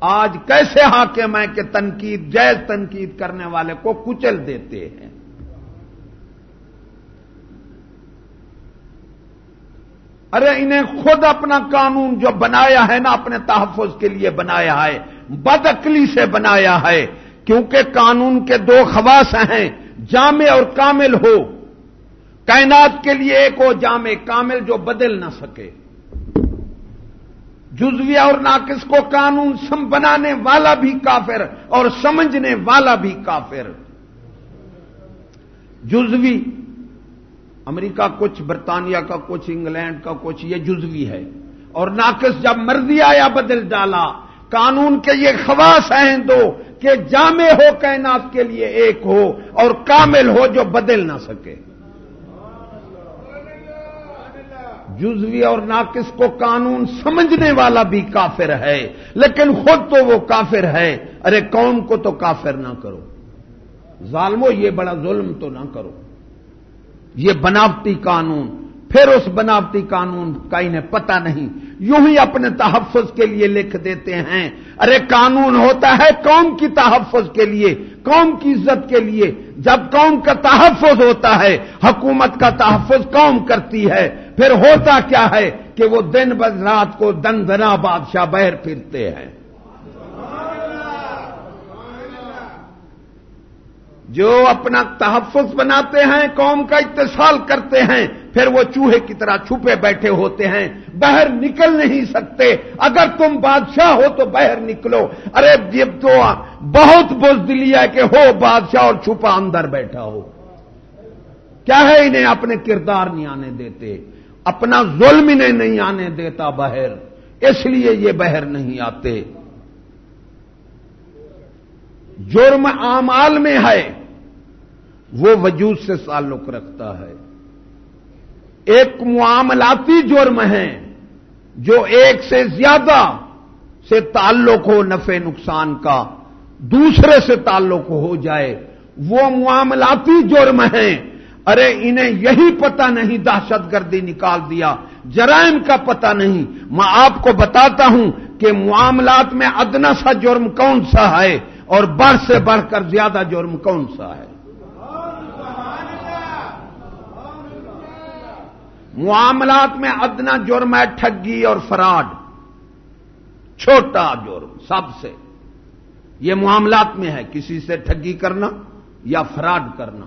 آج کیسے حاکم ہیں کہ تنقید جائز تنقید کرنے والے کو کچل دیتے ہیں؟ ارے انہیں خود اپنا قانون جو بنایا ہے نا، اپنے تحفظ کے لیے بنایا ہے، بدعقلی سے بنایا ہے، کیونکہ قانون کے دو خواص ہیں، جامع اور کامل ہو۔ کائنات کے لیے ایک ہو، جامع کامل جو بدل نہ سکے۔ جزویہ اور ناقص کو قانون سم بنانے والا بھی کافر اور سمجھنے والا بھی کافر۔ جزوی امریکہ کچھ، برطانیہ کا کچھ، انگلینڈ کا کچھ، یہ جزوی ہے۔ اور ناقص جب مرضی آیا بدل ڈالا۔ قانون کے یہ خواص ہیں دو کہ جامع ہو کائنات کے لیے ایک ہو اور کامل ہو جو بدل نہ سکے۔ جزوی اور ناقص کو قانون سمجھنے والا بھی کافر ہے، لیکن خود تو وہ کافر ہے۔ ارے قوم کو تو کافر نہ کرو۔ ظالمو، یہ بڑا ظلم تو نہ کرو۔ یہ بناوٹی قانون، پھر اس بناوٹی قانون کا انہیں پتہ نہیں۔ یوں ہی اپنے تحفظ کے لیے لکھ دیتے ہیں۔ ارے قانون ہوتا ہے قوم کی تحفظ کے لیے، قوم کی عزت کے لیے۔ جب قوم کا تحفظ ہوتا ہے، حکومت کا تحفظ قوم کرتی ہے۔ پھر ہوتا کیا ہے کہ وہ دن بد رات کو دن دنا بادشاہ بہر پھرتے ہیں۔ جو اپنا تحفظ بناتے ہیں، قوم کا اتصال کرتے ہیں، پھر وہ چوہے کی طرح چھپے بیٹھے ہوتے ہیں باہر نکل نہیں سکتے۔ اگر تم بادشاہ ہو تو باہر نکلو۔ ارے جب تو بہت بزدلی ہے کہ ہو بادشاہ اور چھپا اندر بیٹھا ہو۔ کیا ہے انہیں اپنے کردار نہیں آنے دیتے؟ اپنا ظلم انہیں نہیں آنے دیتا باہر اس لیے یہ باہر نہیں آتے۔ جرم اعمال میں ہے۔ وہ وجود سے تعلق رکھتا ہے۔ ایک معاملاتی جرم ہے جو ایک سے زیادہ سے تعلق ہو نفع نقصان کا، دوسرے سے تعلق ہو جائے، وہ معاملاتی جرم ہیں ارے، انہیں یہی پتہ نہیں، دہشت گردی نکال دیا۔ جرائم کا پتہ نہیں۔ میں آپ کو بتاتا ہوں کہ معاملات میں ادنا سا جرم کون سا ہے اور بڑھ سے بڑھ کر زیادہ جرم کون سا ہے۔ معاملات میں ادنا جرم ہے، ٹھگی اور فراڈ۔ چھوٹا جرم، سب سے۔ یہ معاملات میں ہے، کسی سے ٹھگی کرنا یا فراڈ کرنا۔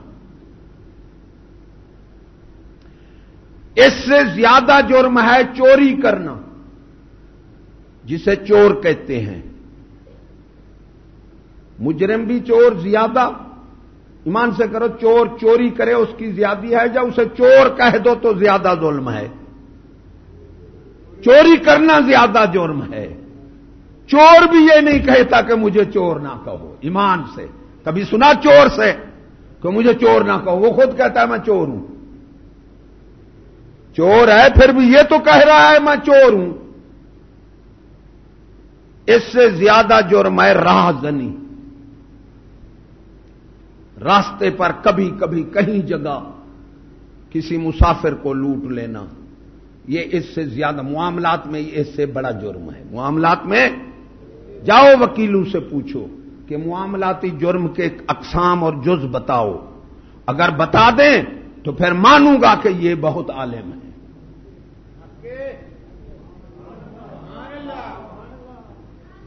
اس سے زیادہ جرم ہے چوری کرنا، جسے چور کہتے ہیں۔ مجرم بھی چور، زیادہ۔ ایمان سے کرو، چور چوری کرے، اس کی زیادی ہے جب اسے چور کہہ دو تو زیادہ ظلم ہے۔ چوری کرنا زیادہ جرم ہے۔ چور بھی یہ نہیں کہتا کہ مجھے چور نہ کہو، ایمان سے۔ کبھی سنا چور سے کہ مجھے چور نہ کہو، وہ خود کہتا ہے، میں چور ہوں۔ چور ہے، پھر بھی یہ تو کہہ رہا ہے، میں چور ہوں۔ اس سے زیادہ جرم ہے راہ زنی۔ راستے پر کبھی کبھی کہیں جگہ کسی مسافر کو لوٹ لینا، یہ اس سے زیادہ معاملات میں اس سے بڑا جرم ہے۔ معاملات میں جاؤ وکیلوں سے پوچھو کہ معاملاتی جرم کے اقسام اور جز بتاؤ۔ اگر بتا دیں تو پھر مانوں گا کہ یہ بہت عالم ہے۔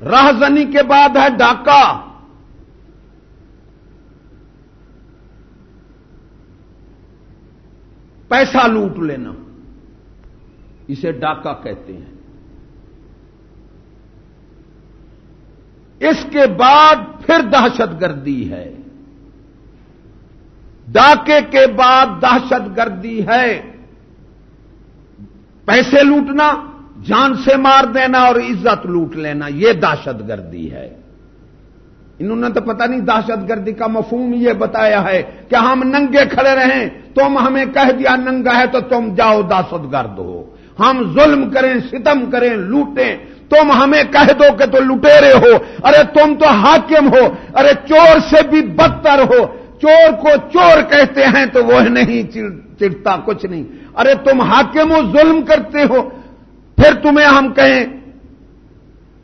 راہزنی کے بعد ہے ڈاکہ۔ پیسہ لوٹ لینا اسے ڈاکہ کہتے ہیں اس کے بعد پھر دہشت گردی ہے ڈاکے کے بعد دہشت گردی ہے پیسے لوٹنا جان سے مار دینا اور عزت لوٹ لینا یہ دہشت گردی ہے انہوں نے تو پتہ نہیں دہشت گردی کا مفہوم یہ بتایا ہے کہ ہم ننگے کھڑے رہیں، تم ہمیں کہہ دیا ننگا ہے تو تم جاؤ دہشت گرد ہو۔ ہم ظلم کریں، ستم کریں، لوٹیں۔ تم ہمیں کہہ دو کہ تو لٹیرے ہو۔ ارے تم تو حاکم ہو۔ ارے چور سے بھی بدتر ہو۔ چور کو چور کہتے ہیں تو وہ نہیں چڑتا کچھ نہیں۔ ارے تم حاکم ہو، ظلم کرتے ہو۔ پھر تمہیں ہم کہیں،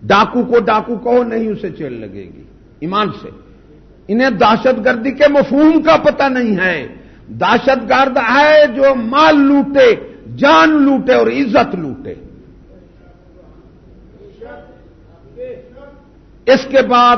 ڈاکو کو ڈاکو کہو، نہیں اسے چیل لگے گی۔ ایمان سے۔ انہیں دہشت گردی کے مفہوم کا پتہ نہیں ہے۔ دہشت گرد ہے جو مال لوٹے، جان لوٹے اور عزت لوٹے۔ اس کے بعد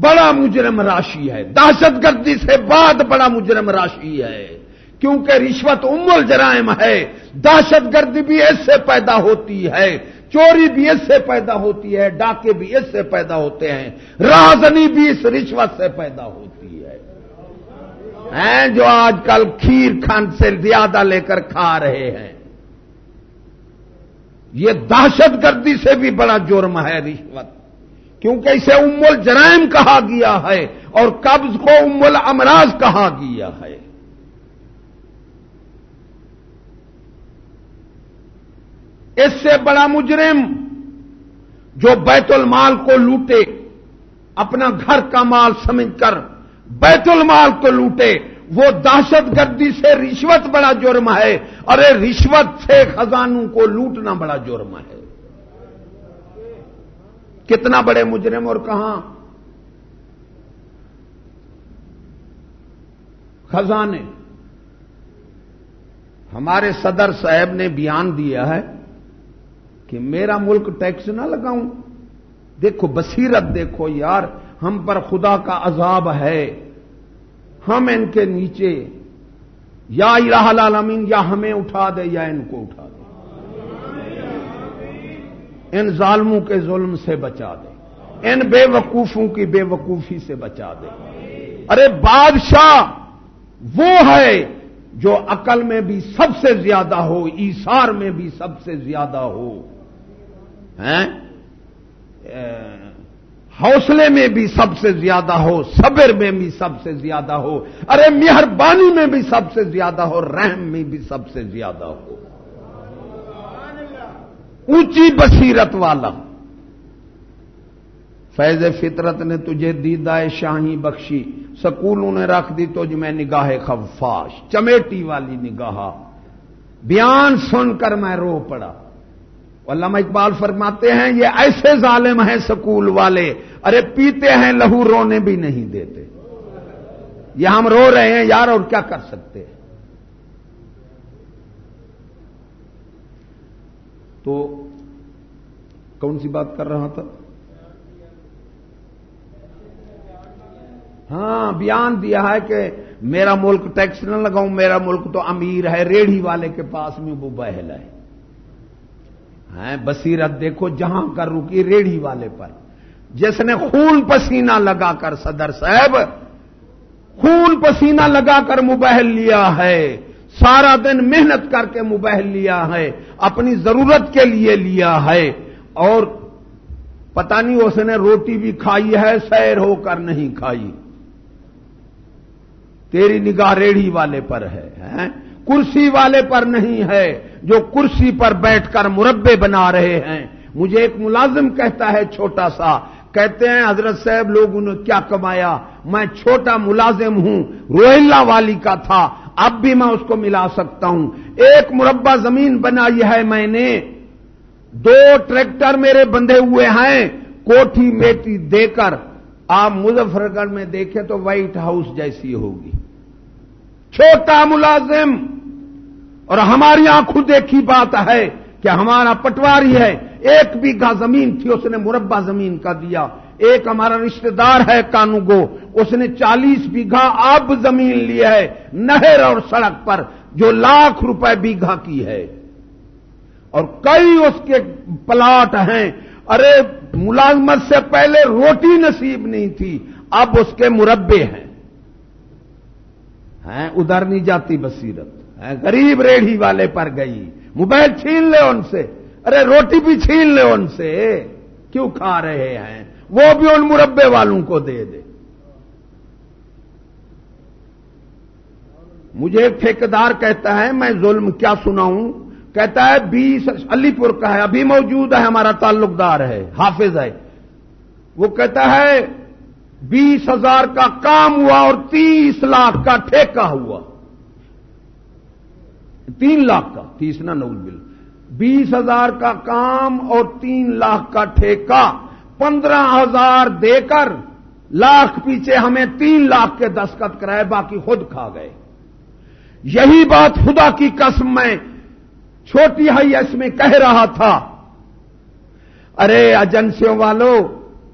بڑا مجرم راشی ہے۔ دہشت گردی سے بعد بڑا مجرم راشی ہے۔ کیونکہ رشوت ام الجرائم ہے۔ دہشت گردی بھی اس سے پیدا ہوتی ہے۔ چوری بھی اس سے پیدا ہوتی ہے، ڈاکے بھی اس سے پیدا ہوتے ہیں، رازنی بھی اس رشوت سے پیدا ہوتی ہے۔ ہیں جو آج کل کھیر کھانڈ سے زیادہ لے کر کھا رہے ہیں۔ یہ دہشت گردی سے بھی بڑا جرم ہے رشوت، کیونکہ اسے ام الجرائم کہا گیا ہے اور قبض کو ام الامراض کہا گیا ہے۔ اس سے بڑا مجرم جو بیت المال کو لوٹے، اپنا گھر کا مال سمجھ کر بیت المال کو لوٹے، وہ دہشت گردی سے رشوت بڑا جرم ہے۔ اور رشوت سے خزانوں کو لوٹنا بڑا جرم ہے۔ کتنا بڑے مجرم اور کہاں؟ خزانے۔ ہمارے صدر صاحب نے بیان دیا ہے کہ میرا ملک ٹیکس نہ لگاؤں۔ دیکھو، بصیرت دیکھو یار، ہم پر خدا کا عذاب ہے۔ ہم ان کے نیچے، یا الہ العالمین، یا ہمیں اٹھا دے، یا ان کو اٹھا دے۔ ان ظالموں کے ظلم سے بچا دے۔ ان بے وقوفوں کی بے وقوفی سے بچا دے۔ ارے بادشاہ، وہ ہے جو عقل میں بھی سب سے زیادہ ہو ایسار میں بھی سب سے زیادہ ہو۔ حوصلے میں بھی سب سے زیادہ ہو، صبر میں بھی سب سے زیادہ ہو، ارے مہربانی میں بھی سب سے زیادہ ہو، رحم میں بھی سب سے زیادہ ہو۔ اونچی بصیرت والا۔ فیض فطرت نے تجھے دیدائے شاہی بخشی، سکولوں نے رکھ دی تو میں نگاہ خفاش۔ چمیٹی والی نگاہ۔ بیان سن کر میں رو پڑا۔ علامہ اقبال فرماتے ہیں، یہ ایسے ظالم ہیں سکول والے۔ ارے، پیتے ہیں، لہو رونے بھی نہیں دیتے۔ یہ ہم رو رہے ہیں، یار، اور کیا کر سکتے ہیں؟ تو کون سی بات کر رہا تھا؟ ہاں بیان دیا ہے کہ میرا ملک ٹیکس نہ لگاؤں، میرا ملک تو امیر ہے، ریڑھی والے کے پاس میں وہ بہل ہے۔ بصیرت دیکھو جہاں کر رکی ریڑھی والے پر۔ جس نے خون پسینہ لگا کر صدر صاحب، خون پسینہ لگا کر مبہل لیا ہے۔ سارا دن محنت کر کے مبہل لیا ہے۔ اپنی ضرورت کے لیے لیا ہے۔ اور پتہ نہیں اس نے روٹی بھی کھائی ہے، سیر ہو کر نہیں کھائی۔ تیری نگاہ ریڑھی والے پر ہے کرسی والے پر نہیں ہے۔ جو کرسی پر بیٹھ کر مربے بنا رہے ہیں۔ مجھے ایک ملازم کہتا ہے چھوٹا سا، کہتے ہیں، حضرت صاحب، لوگوں نے کیا کمایا؟ میں چھوٹا ملازم ہوں روہلا والی کا تھا، اب بھی میں اس کو ملا سکتا ہوں۔ ایک مربع زمین بنائی ہے میں نے۔ دو ٹریکٹر میرے بندھے ہوئے ہیں، کوٹھی میٹی دے کر۔ آپ مظفر گڑھ میں دیکھیں تو وائٹ ہاؤس جیسی ہوگی۔ چھوٹا ملازم۔ اور ہماری آنکھوں دیکھی بات ہے کہ ہمارا پٹواری ہے، ایک بیگھا زمین تھی، اس نے مربع زمین کا دیا۔ ایک ہمارا رشتہ دار ہے کانوگو، اس نے چالیس بیگھا اب زمین لی ہے نہر اور سڑک پر، جو لاکھ روپے بیگھا کی ہے۔ اور کئی اس کے پلاٹ ہیں۔ ارے، ملازمت سے پہلے روٹی نصیب نہیں تھی، اب اس کے مربے ہیں، ادھر نہیں جاتی بصیرت۔ غریب ریڑھی والے پر گئی۔ موبائل چھین لے ان سے۔ ارے روٹی بھی چھین لے ان سے۔ کیوں کھا رہے ہیں؟ وہ بھی ان مربے والوں کو دے دے۔ مجھے ایک ٹھیکیدار کہتا ہے، میں ظلم کیا سناؤں؟ کہتا ہے بیس علی پور کا ہے، ابھی موجود ہے، ہمارا تعلق دار ہے، حافظ ہے۔ وہ کہتا ہے، بیس ہزار کا کام ہوا اور تیس لاکھ کا ٹھیکہ ہوا۔ تین لاکھ کا، تیس نا نول بل۔ بیس ہزار کا کام اور تین لاکھ کا ٹھیکہ، پندرہ ہزار دے کر لاکھ پیچھے ہمیں تین لاکھ کے دستخط کرائے، باقی خود کھا گئے۔ یہی بات خدا کی قسم میں چھوٹی ہائی میں کہہ رہا تھا۔ ارے ایجنسیوں والوں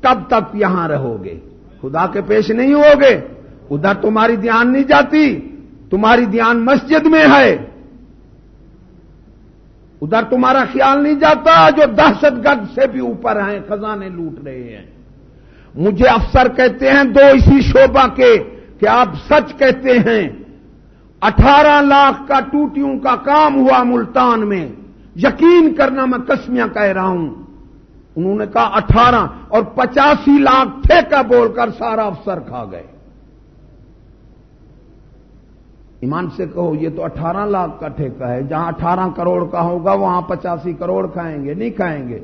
کب تک یہاں رہو گے؟ خدا کے پیش نہیں ہوگے۔ ادھر تمہاری دھیان نہیں جاتی، تمہاری دھیان مسجد میں ہے۔ ادھر تمہارا خیال نہیں جاتا جو دہشت گرد سے بھی اوپر ہیں، خزانے لوٹ رہے ہیں۔ مجھے افسر کہتے ہیں، دو اسی شعبہ کے کہ آپ سچ کہتے ہیں۔ اٹھارہ لاکھ کا ٹوٹیوں کا کام ہوا ملتان میں۔ یقین کرنا میں کسمیاں کہہ رہا ہوں۔ انہوں نے کہا، اٹھارہ اور پچاسی لاکھ ٹھیکہ بول کر سارا افسر کھا گئے۔ ایمان سے کہو، یہ تو اٹھارہ لاکھ کا ٹھیکہ ہے، جہاں اٹھارہ کروڑ کا ہوگا، وہاں پچاسی کروڑ کھائیں گے، نہیں کھائیں گے۔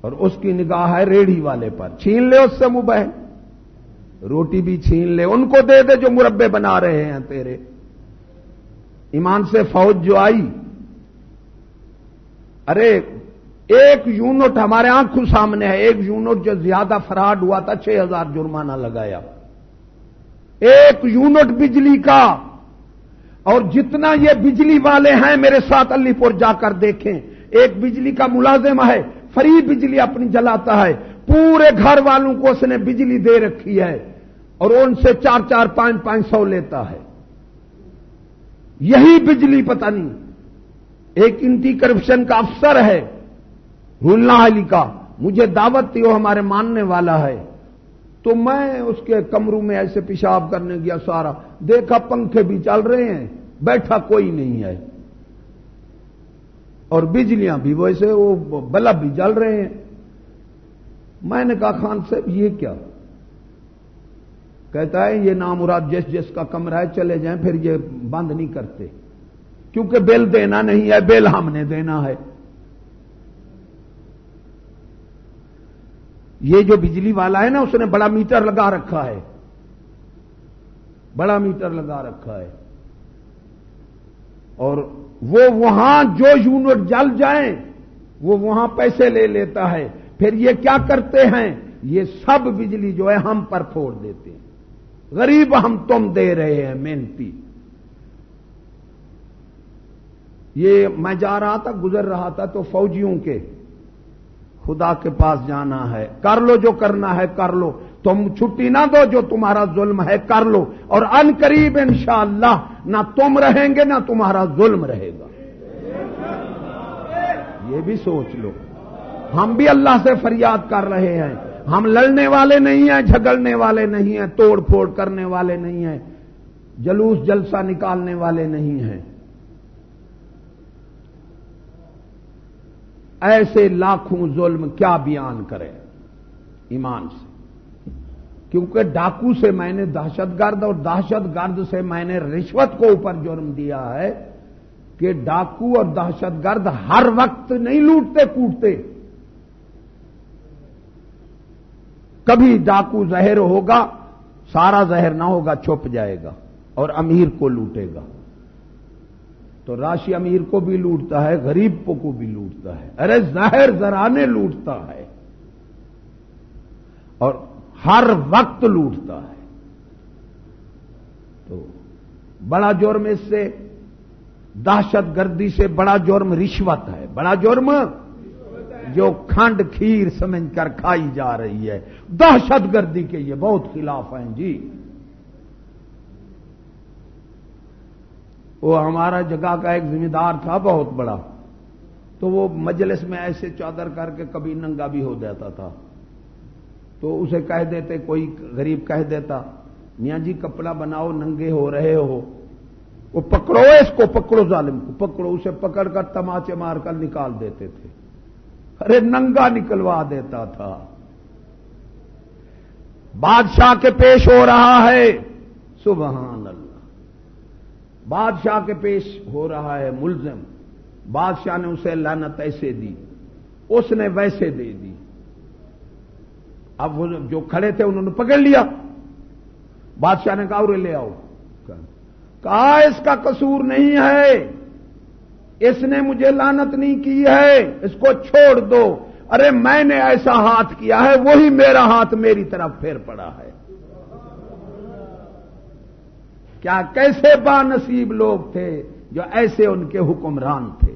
اور اس کی نگاہ ہے ریڑھی والے پر۔ چھین لے اس سے مبہ روٹی بھی چھین لے۔ ان کو دے دے جو مربے بنا رہے ہیں تیرے۔ ایمان سے فوج جو آئی۔ ارے، ایک یونٹ ہمارے آنکھوں سامنے ہے، ایک یونٹ جو زیادہ فراڈ ہوا تھا، چھ ہزار جرمانہ لگایا۔ ایک یونٹ بجلی کا اور جتنا یہ بجلی والے ہیں میرے ساتھ علی پور جا کر دیکھیں، ایک بجلی کا ملازم ہے، فری بجلی اپنی جلاتا ہے، پورے گھر والوں کو اس نے بجلی دے رکھی ہے اور ان سے چار چار پانچ پانچ سو لیتا ہے۔ یہی بجلی پتہ نہیں، ایک انٹی کرپشن کا افسر ہے رولنا علی کا، مجھے دعوت تھی وہ ہمارے ماننے والا ہے۔ تو میں اس کے کمروں میں ایسے پیشاب کرنے گیا سارا۔ دیکھا پنکھے بھی چل رہے ہیں، بیٹھا کوئی نہیں ہے۔ اور بجلیاں بھی ویسے وہ بلب بھی جل رہے ہیں۔ میں نے کہا، خان صاحب، یہ کیا؟ کہتا ہے، یہ نام مراد جس جس کا کمرہ ہے، چلے جائیں، پھر یہ بند نہیں کرتے۔ کیونکہ بل دینا نہیں ہے، بل ہم نے دینا ہے۔ یہ جو بجلی والا ہے نا، اس نے بڑا میٹر لگا رکھا ہے۔ بڑا میٹر لگا رکھا ہے۔ اور وہ وہاں جو یونٹ جل جائیں، وہ وہاں پیسے لے لیتا ہے۔ پھر یہ کیا کرتے ہیں؟ یہ سب بجلی جو ہے، ہم پر پھوڑ دیتے ہیں۔ غریب ہم تم دے رہے ہیں، محنتی۔ یہ میں جا رہا تھا، گزر رہا تھا تو فوجیوں کے خدا کے پاس جانا ہے۔ کر لو جو کرنا ہے کر لو۔ تم چھٹی نہ دو جو تمہارا ظلم ہے کر لو۔ اور ان قریب انشاءاللہ نہ تم رہیں گے نہ تمہارا ظلم رہے گا۔ یہ بھی سوچ لو۔ ہم بھی اللہ سے فریاد کر رہے ہیں۔ ہم لڑنے والے نہیں ہیں، جھگڑنے والے نہیں ہیں، توڑ پھوڑ کرنے والے نہیں ہیں۔ جلوس جلسہ نکالنے والے نہیں ہیں۔ ایسے لاکھوں ظلم کیا بیان کرے ایمان سے؟ کیونکہ ڈاکو سے میں نے دہشت گرد اور دہشت گرد سے میں نے رشوت کو اوپر جرم دیا ہے کہ ڈاکو اور دہشت گرد ہر وقت نہیں لوٹتے کوٹتے۔ کبھی ڈاکو زہر ہوگا، سارا زہر نہ ہوگا، چھپ جائے گا اور امیر کو لوٹے گا۔ تو راشی امیر کو بھی لوٹتا ہے، غریب کو بھی لوٹتا ہے۔ ارے زہر زرانے لوٹتا ہے۔ اور ہر وقت لوٹتا ہے۔ تو بڑا جرم اس سے، دہشت گردی سے بڑا جرم رشوت ہے۔ بڑا جرم جو کھنڈ کھیر سمجھ کر کھائی جا رہی ہے۔ دہشت گردی کے یہ بہت خلاف ہیں۔ جی۔ وہ ہمارا جگہ کا ایک ذمہ دار تھا بہت بڑا۔ تو وہ مجلس میں ایسے چادر کر کے کبھی ننگا بھی ہو جاتا تھا۔ تو اسے کہہ دیتے، کوئی غریب کہہ دیتا، میاں جی کپڑا بناؤ، ننگے ہو رہے ہو۔ وہ پکڑو اس کو، پکڑو ظالم کو، پکڑو۔ اسے پکڑ کر تماچے مار کر نکال دیتے تھے۔ ارے ننگا نکلوا دیتا تھا۔ بادشاہ کے پیش ہو رہا ہے۔ سبحان اللہ۔ بادشاہ کے پیش ہو رہا ہے ملزم۔ بادشاہ نے اسے لانت ایسے دی، اس نے ویسے دے دی۔ اب وہ جو کھڑے تھے انہوں نے پکڑ لیا۔ بادشاہ نے کہا اور لے آؤ۔ کہا، اس کا قصور نہیں ہے۔ اس نے مجھے لانت نہیں کی ہے۔ اس کو چھوڑ دو۔ ارے، میں نے ایسا ہاتھ کیا ہے، وہی میرا ہاتھ میری طرف پھیر پڑا ہے۔ کیا کیسے با نصیب لوگ تھے جو ایسے ان کے حکمران تھے؟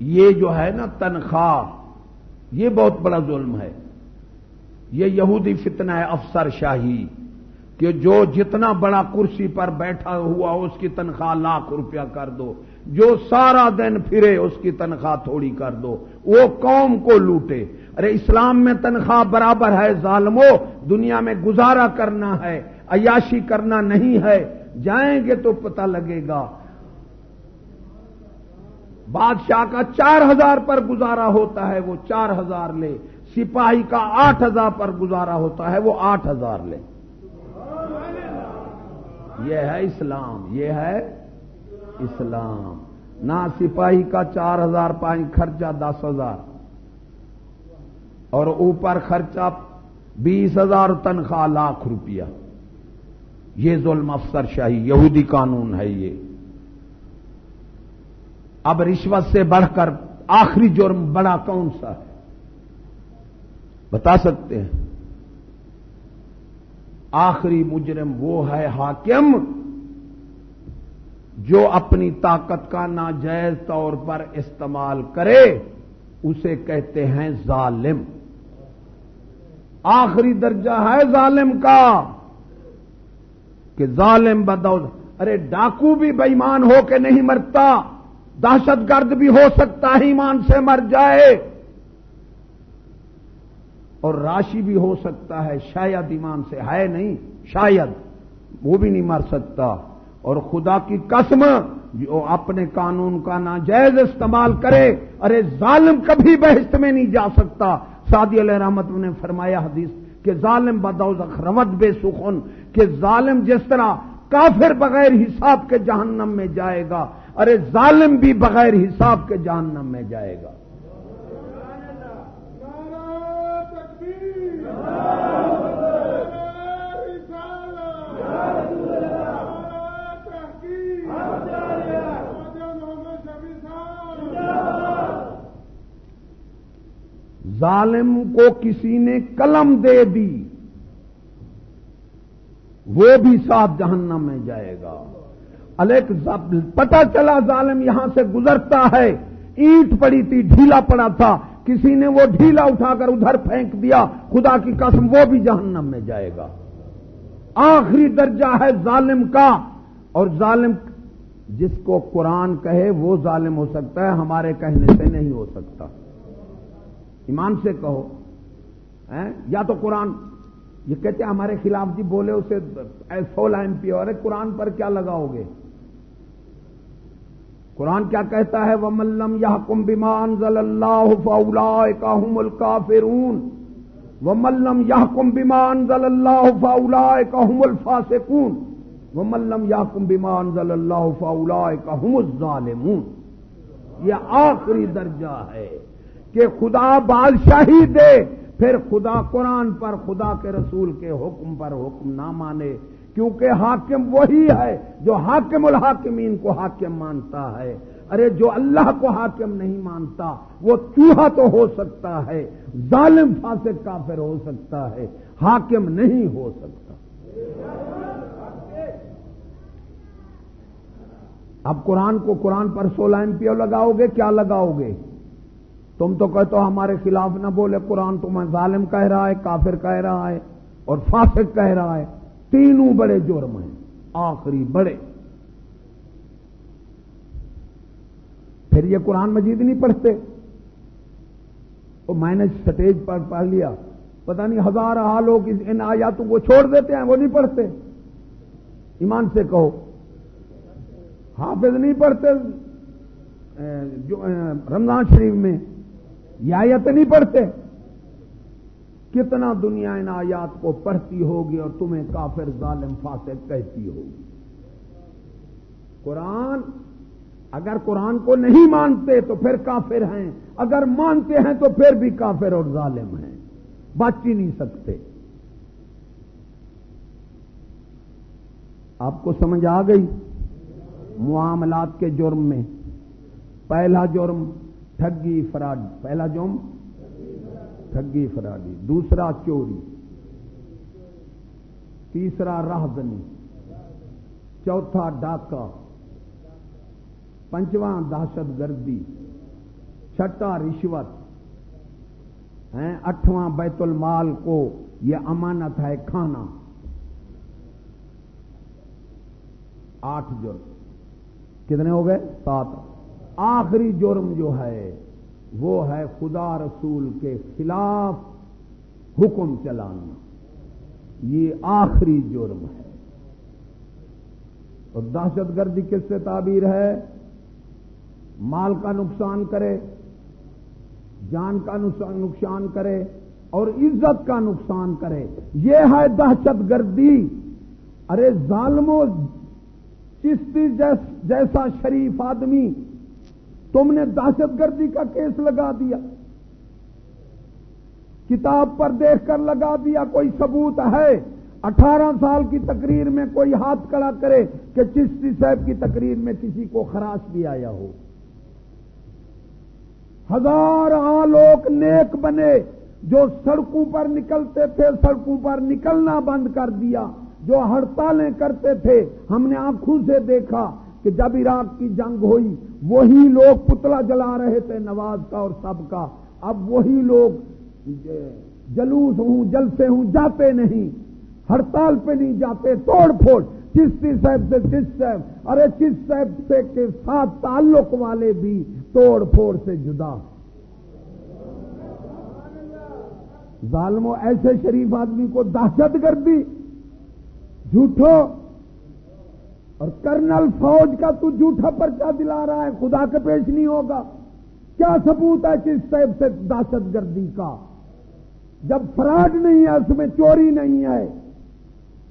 یہ جو ہے نا تنخواہ، یہ بہت بڑا ظلم ہے۔ یہ یہودی فتنہ ہے افسر شاہی کہ جو جتنا بڑا کرسی پر بیٹھا ہوا اس کی تنخواہ لاکھ روپیہ کر دو، جو سارا دن پھرے اس کی تنخواہ تھوڑی کر دو، وہ قوم کو لوٹے۔ ارے اسلام میں تنخواہ برابر ہے، ظالمو، دنیا میں گزارا کرنا ہے، عیاشی کرنا نہیں ہے، جائیں گے تو پتہ لگے گا۔ بادشاہ کا چار ہزار پر گزارا ہوتا ہے، وہ چار ہزار لے۔ سپاہی کا آٹھ ہزار پر گزارا ہوتا ہے، وہ آٹھ ہزار لے۔ یہ ہے اسلام، یہ ہے اسلام۔ نہ سپاہی کا چار ہزار پانچ خرچہ دس ہزار۔ اور اوپر خرچہ بیس ہزار تنخواہ لاکھ روپیہ۔ یہ ظلم افسر شاہی، یہودی قانون ہے یہ۔ اب رشوت سے بڑھ کر آخری جرم بڑا کون سا ہے؟ بتا سکتے ہیں۔ آخری مجرم وہ ہے حاکم جو اپنی طاقت کا ناجائز طور پر استعمال کرے، اسے کہتے ہیں ظالم۔ آخری درجہ ہے ظالم کا کہ ظالم بدو ارے ڈاکو بھی بےمان ہو کے نہیں مرتا، دہشت گرد بھی ہو سکتا ہے ایمان سے مر جائے۔ اور راشی بھی ہو سکتا ہے، شاید ایمان سے ہے نہیں، شاید وہ بھی نہیں مر سکتا۔ اور خدا کی قسم، جو اپنے قانون کا ناجائز استعمال کرے، ارے ظالم کبھی بحث میں نہیں جا سکتا۔ سعدی علیہ رحمت نے فرمایا حدیث کہ ظالم بدوزخ روت بے سخن، کہ ظالم جس طرح کافر بغیر حساب کے جہنم میں جائے گا، ارے ظالم بھی بغیر حساب کے جہنم میں جائے گا۔ ظالم کو کسی نے قلم دے دی، وہ بھی ساتھ جہنم میں جائے گا۔ الیک پتا چلا ظالم یہاں سے گزرتا ہے۔ اینٹ پڑی تھی، ڈھیلا پڑا تھا۔ کسی نے وہ ڈھیلا اٹھا کر ادھر پھینک دیا، خدا کی قسم وہ بھی جہنم میں جائے گا۔ آخری درجہ ہے ظالم کا۔ اور ظالم جس کو قرآن کہے، وہ ظالم ہو سکتا ہے، ہمارے کہنے سے نہیں ہو سکتا۔ ایمان سے کہو۔ یا تو قرآن۔ یہ کہتے ہیں ہمارے خلاف جی بولے اسے سولہ ایم پی اور قرآن پر کیا لگاؤ گے؟ قرآن کیا کہتا ہے؟ وہ ملم یا کم بیمان ضل اللہ فاؤلا کام الکافرون وہ ملم یا کم بیمان ضل اللہ فاؤلا کام الفاسقون۔ وہ ملم یا کم بیمان ضل اللہ فاؤلا کام الظالمون۔ یہ آخری درجہ ہے۔ کہ خدا بادشاہی دے، پھر خدا قرآن پر، خدا کے رسول کے حکم پر حکم نہ مانے، کیونکہ حاکم وہی ہے جو حاکم الحاکمین کو حاکم مانتا ہے۔ ارے، جو اللہ کو حاکم نہیں مانتا، وہ چوہا تو ہو سکتا ہے، ظالم، فاسق، کافر ہو سکتا ہے۔ حاکم نہیں ہو سکتا۔ اب قرآن کو قرآن پر سولہ ایم پی او لگاؤ گے، کیا لگاؤ گے؟ تم تو کہتے ہو ہمارے خلاف نہ بولے، قرآن تمہیں ظالم کہہ رہا ہے، کافر کہہ رہا ہے اور فاسق کہہ رہا ہے۔ تینوں بڑے جرم ہیں، آخری بڑے۔ پھر یہ قرآن مجید نہیں پڑھتے۔ وہ میں نے سٹیج پر پڑھ لیا۔ پتہ نہیں ہزار لوگ ان آیاتوں کو چھوڑ دیتے ہیں، وہ نہیں پڑھتے۔ ایمان سے کہو۔ حافظ نہیں پڑھتے۔ جو رمضان شریف میں یہ آیت نہیں پڑھتے؟ کتنا دنیا ان آیات کو پڑھتی ہوگی اور تمہیں کافر ظالم فاسق کہتی ہوگی؟ قرآن، اگر قرآن کو نہیں مانتے تو پھر کافر ہیں، اگر مانتے ہیں تو پھر بھی کافر اور ظالم ہیں، بچ ہی نہیں سکتے۔ آپ کو سمجھ آ گئی؟ معاملات کے جرم میں، پہلا جرم ٹھگی فراڈ پہلا جرم ٹھگی فراڈی، دوسرا چوری، تیسرا راہدنی، چوتھا ڈاکہ پنچواں دہشت گردی، چھٹا رشوت اٹھواں بیت المال کو یہ امانت ہے کھانا۔ آٹھ جرم کتنے ہو گئے؟ سات۔ آخری جرم جو ہے، وہ ہے خدا رسول کے خلاف حکم چلانا۔ یہ آخری جرم ہے۔ اور دہشت گردی کس سے تعبیر ہے؟ مال کا نقصان کرے، جان کا نقصان کرے اور عزت کا نقصان کرے۔ یہ ہے دہشت گردی۔ ارے ظالموں چشتی جیسا شریف آدمی تم نے دہشت گردی کا کیس لگا دیا کتاب پر دیکھ کر لگا دیا کوئی ثبوت ہے اٹھارہ سال کی تقریر میں کوئی ہاتھ کڑا کرے کہ چشتی صاحب کی تقریر میں کسی کو خراش بھی آیا ہو ہزار لوگ نیک بنے جو سڑکوں پر نکلتے تھے، سڑکوں پر نکلنا بند کر دیا۔ جو ہڑتالیں کرتے تھے، ہم نے آنکھوں سے دیکھا۔ کہ جب عراق کی جنگ ہوئی، وہی لوگ پتلا جلا رہے تھے نواز کا اور سب کا۔ اب وہی لوگ جلوس ہوں، جلسے ہوں، جاتے نہیں۔ ہڑتال پہ نہیں جاتے، توڑ پھوڑ۔ چشتی صاحب سے چس صاحب، ارے چس صاحب سے کے ساتھ تعلق والے بھی توڑ پھوڑ سے جدا۔ ظالموں، ایسے شریف آدمی کو دہشت گردی۔ جھوٹو۔ اور کرنل فوج کا تو جھوٹا پرچہ دلا رہا ہے، خدا کے پیش نہیں ہوگا۔ کیا ثبوت ہے کس صاحب سے دہشت گردی کا؟ جب فراڈ نہیں ہے، اس میں چوری نہیں ہے،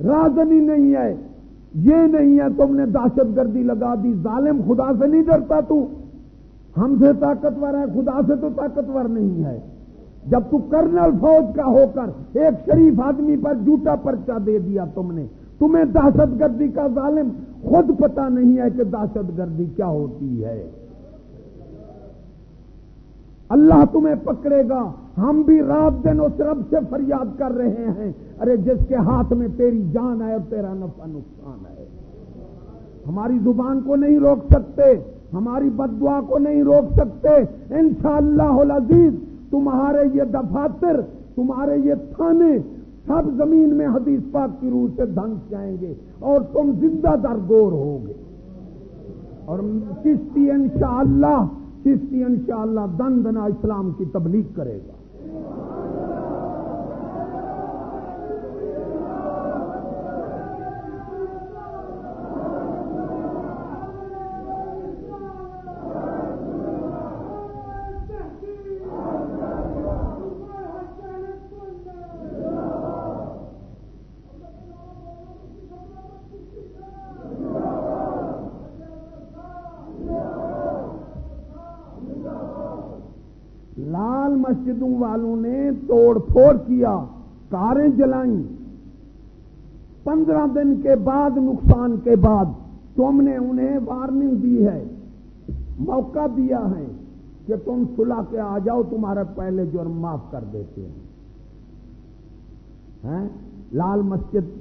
رازنی نہیں ہے، یہ نہیں ہے تم نے دہشت گردی لگا دی۔ ظالم خدا سے نہیں ڈرتا تو۔ ہم سے طاقتور ہے، خدا سے تو طاقتور نہیں ہے۔ جب تو کرنل فوج کا ہو کر ایک شریف آدمی پر جھوٹا پرچہ دے دیا تم نے تمہیں دہشت گردی کا ظالم خود پتا نہیں ہے کہ دہشت گردی کیا ہوتی ہے۔ اللہ تمہیں پکڑے گا۔ ہم بھی رات دن اس رب سے فریاد کر رہے ہیں۔ ارے، جس کے ہاتھ میں تیری جان ہے اور تیرا نفع نقصان ہے۔ ہماری زبان کو نہیں روک سکتے، ہماری بدعا کو نہیں روک سکتے۔ انشاءاللہ العزیز، تمہارے یہ دفاتر، تمہارے یہ تھانے سب زمین میں حدیث پاک کی روح سے دھنس جائیں گے اور تم زندہ در گور ہوگے۔ اور چشتی انشاءاللہ چشتی انشاءاللہ دن دنا اسلام کی تبلیغ کرے گا لا مسجدوں والوں نے توڑ پھوڑ کیا، کاریں جلائیں۔ پندرہ دن کے بعد، نقصان کے بعد تم نے انہیں وارننگ دی ہے، موقع دیا ہے کہ تم سلا کے آ جاؤ، تمہارا پہلے جرم معاف کر دیتے ہیں؟ لال مسجد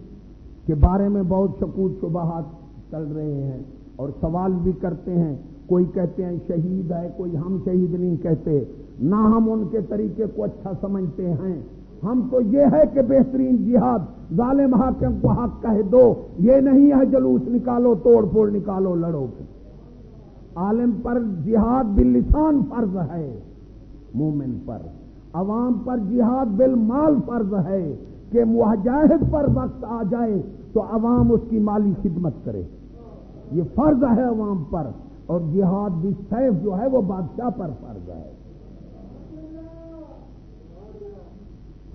کے بارے میں بہت شکوت شبہات چل رہے ہیں اور سوال بھی کرتے ہیں۔ کوئی کہتے ہیں شہید ہے، کوئی ہم شہید نہیں کہتے۔ نہ ہم ان کے طریقے کو اچھا سمجھتے ہیں۔ ہم تو یہ ہے کہ بہترین جہاد، ظالم حاکم کو حق کہہ دو۔ یہ نہیں ہے جلوس نکالو، توڑ پھوڑ نکالو، لڑو۔ عالم پر جہاد باللسان فرض ہے، مومن پر۔ عوام پر جہاد بالمال فرض ہے کہ مجاہد پر وقت آ جائے تو عوام اس کی مالی خدمت کرے۔ یہ فرض ہے عوام پر۔ اور جہاد بھی سیف جو ہے وہ بادشاہ پر فرض ہے۔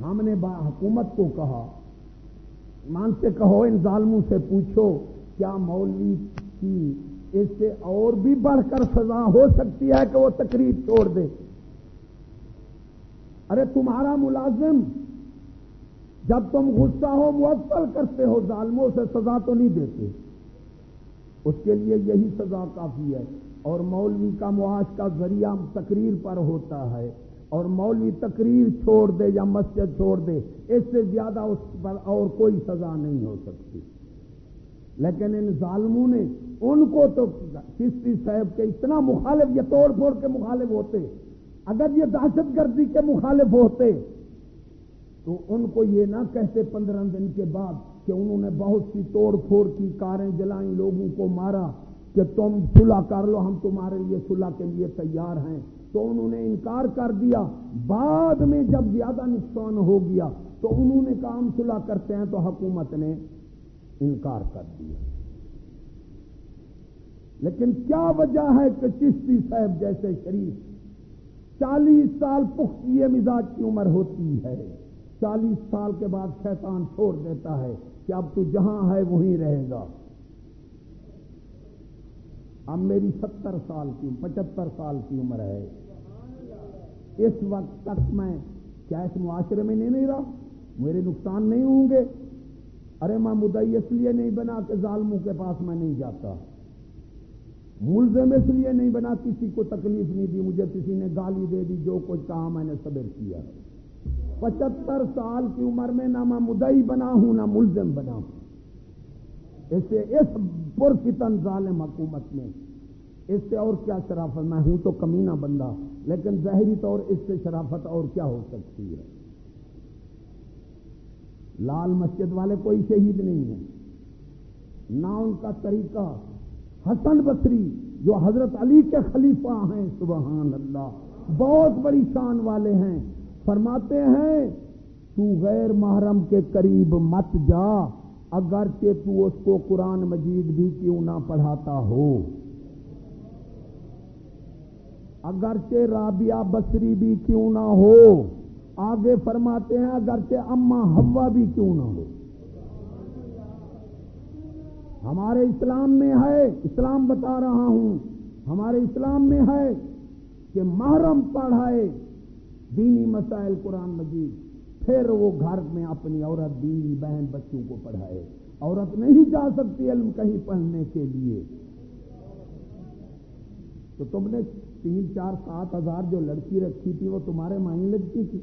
ہم نے با حکومت کو کہا۔ مان سے کہو، ان ظالموں سے پوچھو، کیا مولوی کی اس سے اور بھی بڑھ کر سزا ہو سکتی ہے کہ وہ تقریب چھوڑ دے؟ ارے، تمہارا ملازم، جب تم غصہ ہو معطل کرتے ہو، ظالموں سے سزا تو نہیں دیتے۔ اس کے لیے یہی سزا کافی ہے۔ اور مولوی کا معاش کا ذریعہ تقریر پر ہوتا ہے۔ اور مولوی تقریر چھوڑ دے یا مسجد چھوڑ دے، اس سے زیادہ اس پر اور کوئی سزا نہیں ہو سکتی۔ لیکن ان ظالموں نے، ان کو تو چشتی صاحب کے اتنا مخالف یا توڑ پھوڑ کے مخالف ہوتے۔ اگر یہ دہشت گردی کے مخالف ہوتے، تو ان کو یہ نہ کہتے پندرہ دن کے بعد کہ انہوں نے بہت سی توڑ پھوڑ کی، کاریں جلائیں، لوگوں کو مارا کہ تم صلح کر لو، ہم تمہارے لیے صلح کے لیے تیار ہیں۔ تو انہوں نے انکار کر دیا۔ بعد میں جب زیادہ نقصان ہو گیا تو انہوں نے کام صلح کرتے ہیں تو حکومت نے انکار کر دیا۔ لیکن کیا وجہ ہے کہ چشتی صاحب جیسے شریف چالیس سال پختیے مزاج کی عمر ہوتی ہے، چالیس سال کے بعد شیطان چھوڑ دیتا ہے کہ اب تو جہاں ہے وہیں رہے گا۔ اب میری ستر سال کی، پچہتر سال کی عمر ہے۔ اس وقت تک میں کیا اس معاشرے میں نہیں رہا؟ میرے نقصان نہیں ہوں گے؟ ارے میں مدئی اس لیے نہیں بنا کہ ظالموں کے پاس میں نہیں جاتا۔ ملزم اس لیے نہیں بنا، کسی کو تکلیف نہیں دی، مجھے کسی نے گالی دے دی، جو کچھ کہا میں نے صبر کیا۔ پچہتر سال کی عمر میں نہ میں مدئی بنا ہوں، نہ ملزم بنا ہوں۔ اسے اس پرفتن ظالم حکومت میں اس سے اور کیا شرافت؟ میں ہوں تو کمینہ بندہ، لیکن ظاہری طور اس سے شرافت اور کیا ہو سکتی ہے؟ لال مسجد والے کوئی شہید نہیں ہے نہ ان کا طریقہ حسن بصری، جو حضرت علی کے خلیفہ ہیں، سبحان اللہ، بہت بڑی شان والے ہیں۔ فرماتے ہیں، تو غیر محرم کے قریب مت جا، اگرچہ تو اس کو قرآن مجید بھی کیوں نہ پڑھاتا ہو۔ اگرچہ رابعہ بصری بھی کیوں نہ ہو، آگے فرماتے ہیں اگرچہ اما ہوا بھی کیوں نہ ہو۔ ہمارے اسلام میں ہے، اسلام بتا رہا ہوں، ہمارے اسلام میں ہے کہ محرم پڑھائے دینی مسائل قرآن مجید، پھر وہ گھر میں اپنی عورت، بیوی، بہن بچوں کو پڑھائے۔ عورت نہیں جا سکتی علم کہیں پڑھنے کے لیے۔ تو تم نے تین چار سات ہزار جو لڑکی رکھی تھی، وہ تمہارے معنی لگتی تھی۔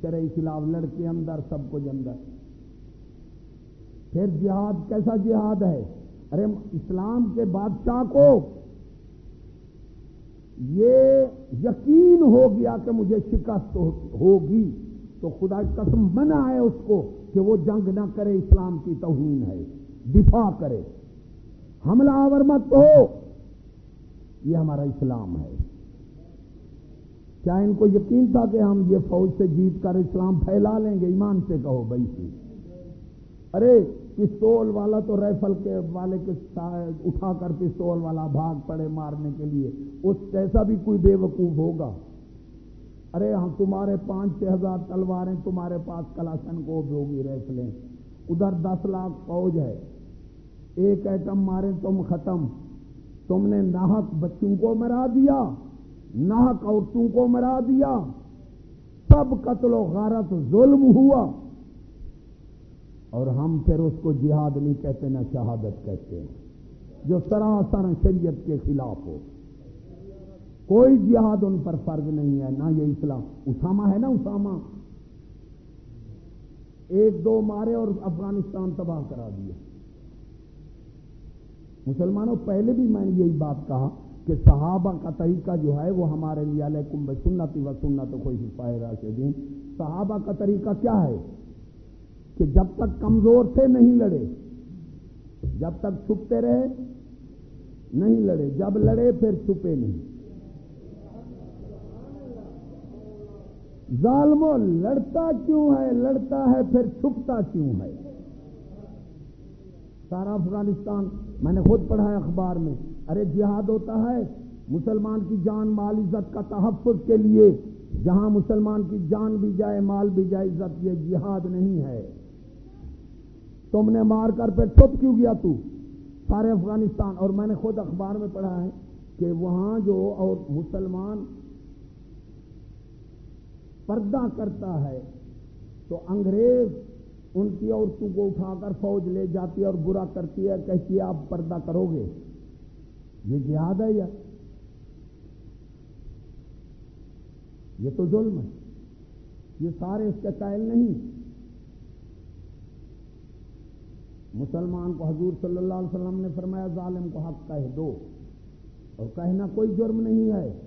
تیرے خلاف لڑکے اندر سب کچھ اندر پھر جہاد کیسا جہاد ہے؟ ارے، اسلام کے بادشاہ کو یہ یقین ہو گیا کہ مجھے شکست ہوگی۔ تو خدا قسم بنا ہے اس کو کہ وہ جنگ نہ کرے، اسلام کی توہین ہے، دفاع کرے۔ حملہ آور مت ہو۔ یہ ہمارا اسلام ہے۔ کیا ان کو یقین تھا کہ ہم یہ فوج سے جیت کر اسلام پھیلا لیں گے؟ ایمان سے کہو بھائی سی ارے، پستول والا تو رائفل کے والے کے اٹھا کر پستول والا بھاگ پڑے مارنے کے لیے۔ اس جیسا بھی کوئی بے وقوف ہوگا۔ ارے، ہم تمہارے پانچ چھ ہزار تلواریں تمہارے پاس کلاشن کو بھی ہوگی ریفلیں ادھر دس لاکھ فوج ہے۔ ایک ایٹم مارے تم ختم۔ تم نے ناحک بچوں کو مرا دیا ناک عورتوں کو مرا دیا۔ سب قتل و غارت ظلم ہوا۔ اور ہم پھر اس کو جہاد نہیں کہتے، نہ شہادت کہتے ہیں، جو سراسر شریعت کے خلاف ہو۔ کوئی جہاد ان پر فرض نہیں ہے، نہ یہ اسلام اسامہ ہے نا اسامہ؟ ایک دو مارے اور افغانستان تباہ کرا دیا مسلمانوں، پہلے بھی میں نے یہی بات کہا کہ صحابہ کا طریقہ جو ہے وہ ہمارے لیے علیکم سنتی و سنت کوئی حفاظ راشدین۔ صحابہ کا طریقہ کیا ہے؟ کہ جب تک کمزور تھے نہیں لڑے، جب تک چھپتے رہے نہیں لڑے، جب لڑے پھر چھپے نہیں۔ ظالمو لڑتا کیوں ہے؟ لڑتا ہے پھر چھپتا کیوں ہے؟ سارا افغانستان، میں نے خود پڑھا ہے اخبار میں۔ ارے جہاد ہوتا ہے، مسلمان کی جان مال عزت کا تحفظ کے لیے، جہاں مسلمان کی جان بھی جائے، مال بھی جائے، عزت یہ جہاد نہیں ہے۔ تم نے مار کر پھر چھپ کیوں گیا تو؟ سارے افغانستان۔ اور میں نے خود اخبار میں پڑھا ہے کہ وہاں جو اور مسلمان پردہ کرتا ہے، تو انگریز ان کی عورتوں کو اٹھا کر فوج لے جاتی ہے اور برا کرتی ہے، کہتی ہے، آپ پردہ کرو گے۔ یہ جہاد ہے یا؟ یہ تو ظلم ہے۔ یہ سارے اس کے قائل نہیں۔ مسلمان کو حضور صلی اللہ علیہ وسلم نے فرمایا، ظالم کو حق کہہ دو۔ اور کہنا کوئی جرم نہیں ہے۔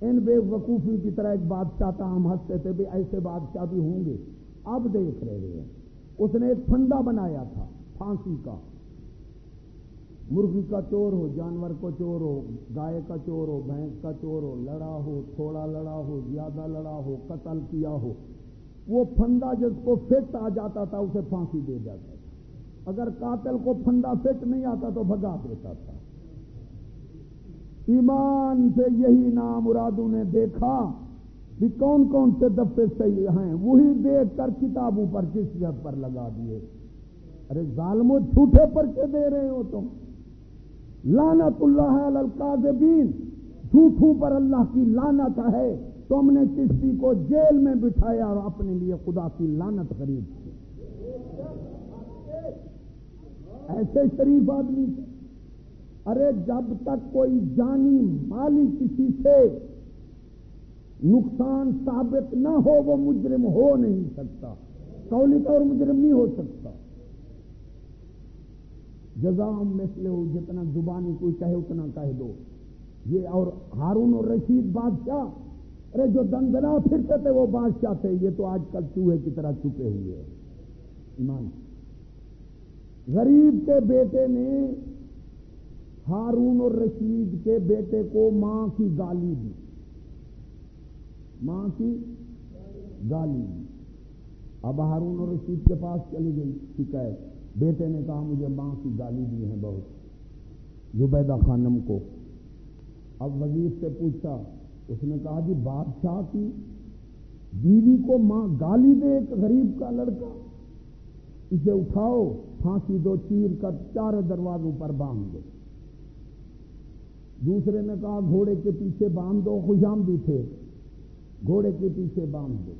ان بے وقوفی کی طرح ایک بادشاہ تھا ہم ہنستے تھے، بھی ایسے بادشاہ بھی ہوں گے۔ اب دیکھ رہے ہیں۔ اس نے ایک پھندا بنایا تھا، پھانسی کا۔ مرغی کا چور ہو، جانور کو چور ہو، گائے کا چور ہو، بھینس کا چور ہو، لڑا ہو، تھوڑا لڑا ہو، زیادہ لڑا ہو، قتل کیا ہو، وہ پھندا جس کو فٹ آ جاتا تھا، اسے پھانسی دے جاتا تھا۔ اگر قاتل کو پھندا فٹ نہیں آتا تو بھگا دیتا تھا۔ ایمان سے یہی نام مرادوں نے دیکھا۔ کہ کون کون سے دفے صحیح ہیں؟ وہی دیکھ کر کتابوں پر کس جب پر لگا دیے۔ ارے ظالموں جھوٹے پرچے دے رہے ہو تم۔ لانت اللہ القاذبین۔ جھوٹوں پر اللہ کی لانت ہے۔ تم نے چشتی کو جیل میں بٹھایا اور اپنے لیے خدا کی لانت خرید کی۔ ایسے شریف آدمی۔ ارے جب تک کوئی جانی مالی کسی سے نقصان ثابت نہ ہو، وہ مجرم ہو نہیں سکتا۔ قولی طور مجرم نہیں ہو سکتا۔ جزا مثل ہو، جتنا زبانی کوئی کہے اتنا کہہ دو۔ یہ اور ہارون اور رشید بادشاہ، ارے جو دندنا پھرتے تھے، وہ بادشاہ تھے۔ یہ تو آج کل چوہے کی طرح چھپے ہوئے ایمان۔ غریب کے بیٹے نے ہارون اور رشید کے بیٹے کو ماں کی گالی دی۔ ماں کی گالی اب ہارون اور رشید کے پاس چلی گئی شکایت بیٹے نے کہا، مجھے ماں کی گالی دی ہے بہت۔ زبیدہ خانم کو۔ اب وزیر سے پوچھا، اس نے کہا جی بادشاہ کی بیوی کو ماں گالی دے ایک غریب کا لڑکا۔ اسے اٹھاؤ، پھانسی دو چیر کر چار دروازوں پر باندھ دو۔ دوسرے نے کہا، گھوڑے کے پیچھے باندھ دو خوشام بھی تھے۔ گھوڑے کے پیچھے باندھ دو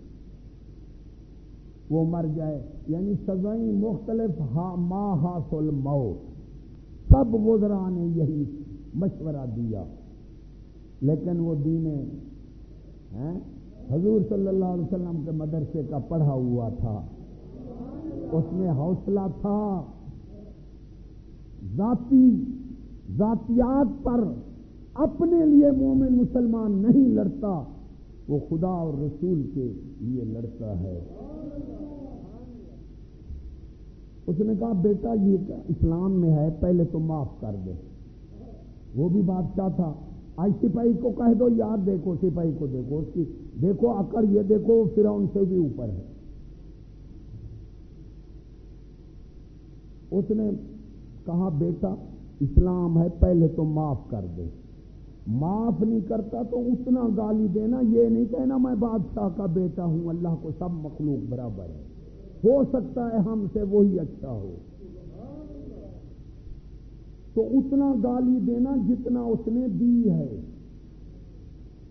وہ مر جائے۔ یعنی سزائیں مختلف ما حاصل موت۔ سب وزرا نے یہی مشورہ دیا۔ لیکن وہ دین حضور صلی اللہ علیہ وسلم کے مدرسے کا پڑھا ہوا تھا۔ اس میں حوصلہ تھا۔ ذاتی، ذاتیات پر اپنے لیے مومن مسلمان نہیں لڑتا۔ وہ خدا اور رسول کے لیے لڑتا ہے۔ اس نے کہا، بیٹا، یہ اسلام میں ہے، پہلے تو معاف کر دے۔ وہ بھی بادشاہ تھا۔ آج سپاہی کو کہہ دو یاد دیکھو، سپاہی کو دیکھو۔ اس کی، دیکھو اکڑ یہ دیکھو پھر ان سے بھی اوپر ہے۔ اس نے کہا، بیٹا، اسلام ہے، پہلے تو معاف کر دے۔ معاف نہیں کرتا تو اتنا گالی دینا، یہ نہیں کہنا میں بادشاہ کا بیٹا ہوں، اللہ کو سب مخلوق برابر ہے۔ ہو سکتا ہے ہم سے وہی اچھا ہو۔ تو اتنا گالی دینا جتنا اس نے دی ہے۔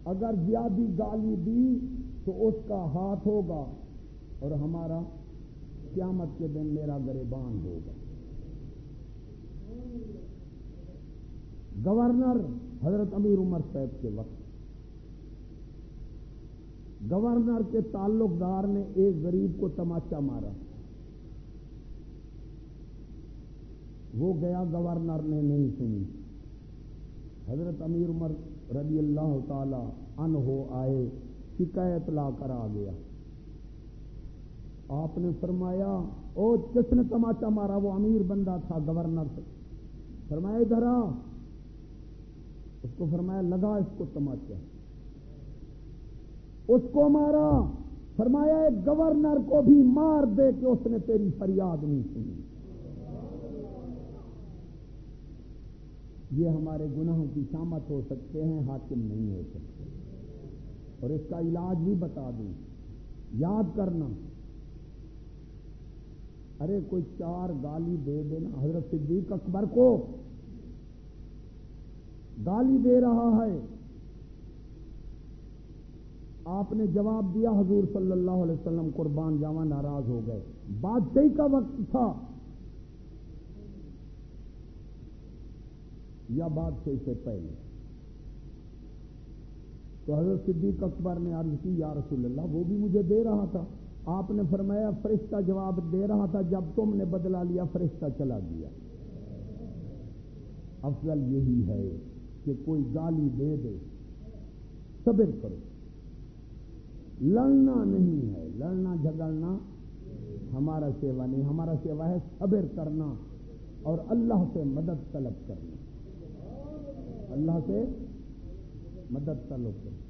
اگر زیادہ گالی دی تو اس کا ہاتھ ہوگا اور ہمارا قیامت کے دن میرا گریبان ہوگا۔ گورنر حضرت امیر عمر صاحب کے وقت گورنر کے تعلق دار نے ایک غریب کو تماچا مارا۔ وہ گیا گورنر نے نہیں سنی۔ حضرت امیر عمر رضی اللہ تعالی ان ہو آئے، شکایت لا کر آ گیا۔ آپ نے فرمایا، او، کس نے تماچا مارا؟ وہ امیر بندہ تھا گورنر سے۔ فرمایا، ادھر اس کو فرمایا، لگا اس کو تماچا اس کو مارا۔ فرمایا، ایک گورنر کو بھی مار دے کہ اس نے تیری فریاد نہیں سنی۔ یہ ہمارے گناہوں کی شامت ہو سکتے ہیں، حاکم نہیں ہو سکتے۔ اور اس کا علاج بھی بتا دوں۔ یاد کرنا۔ ارے، کوئی چار گالی دے دینا حضرت صدیق اکبر کو۔ گالی دے رہا ہے۔ آپ نے جواب دیا حضور صلی اللہ علیہ وسلم، قربان جاوا ناراض ہو گئے۔ بادشاہی کا وقت تھا۔ یا بادشاہی سے پہلے۔ تو حضرت صدیق اکبر نے عرض کی، یا رسول اللہ، وہ بھی مجھے دے رہا تھا۔ آپ نے فرمایا، فرشتہ جواب دے رہا تھا۔ جب تم نے بدلا لیا، فرشتہ چلا گیا۔ افضل یہی ہے۔ کہ کوئی گالی دے دے، صبر کرو۔ لڑنا نہیں ہے، لڑنا، جھگڑنا ہمارا سیوا نہیں، ہمارا سیوا ہے صبر کرنا اور اللہ سے مدد طلب کرنا۔ اللہ سے مدد طلب کرنا۔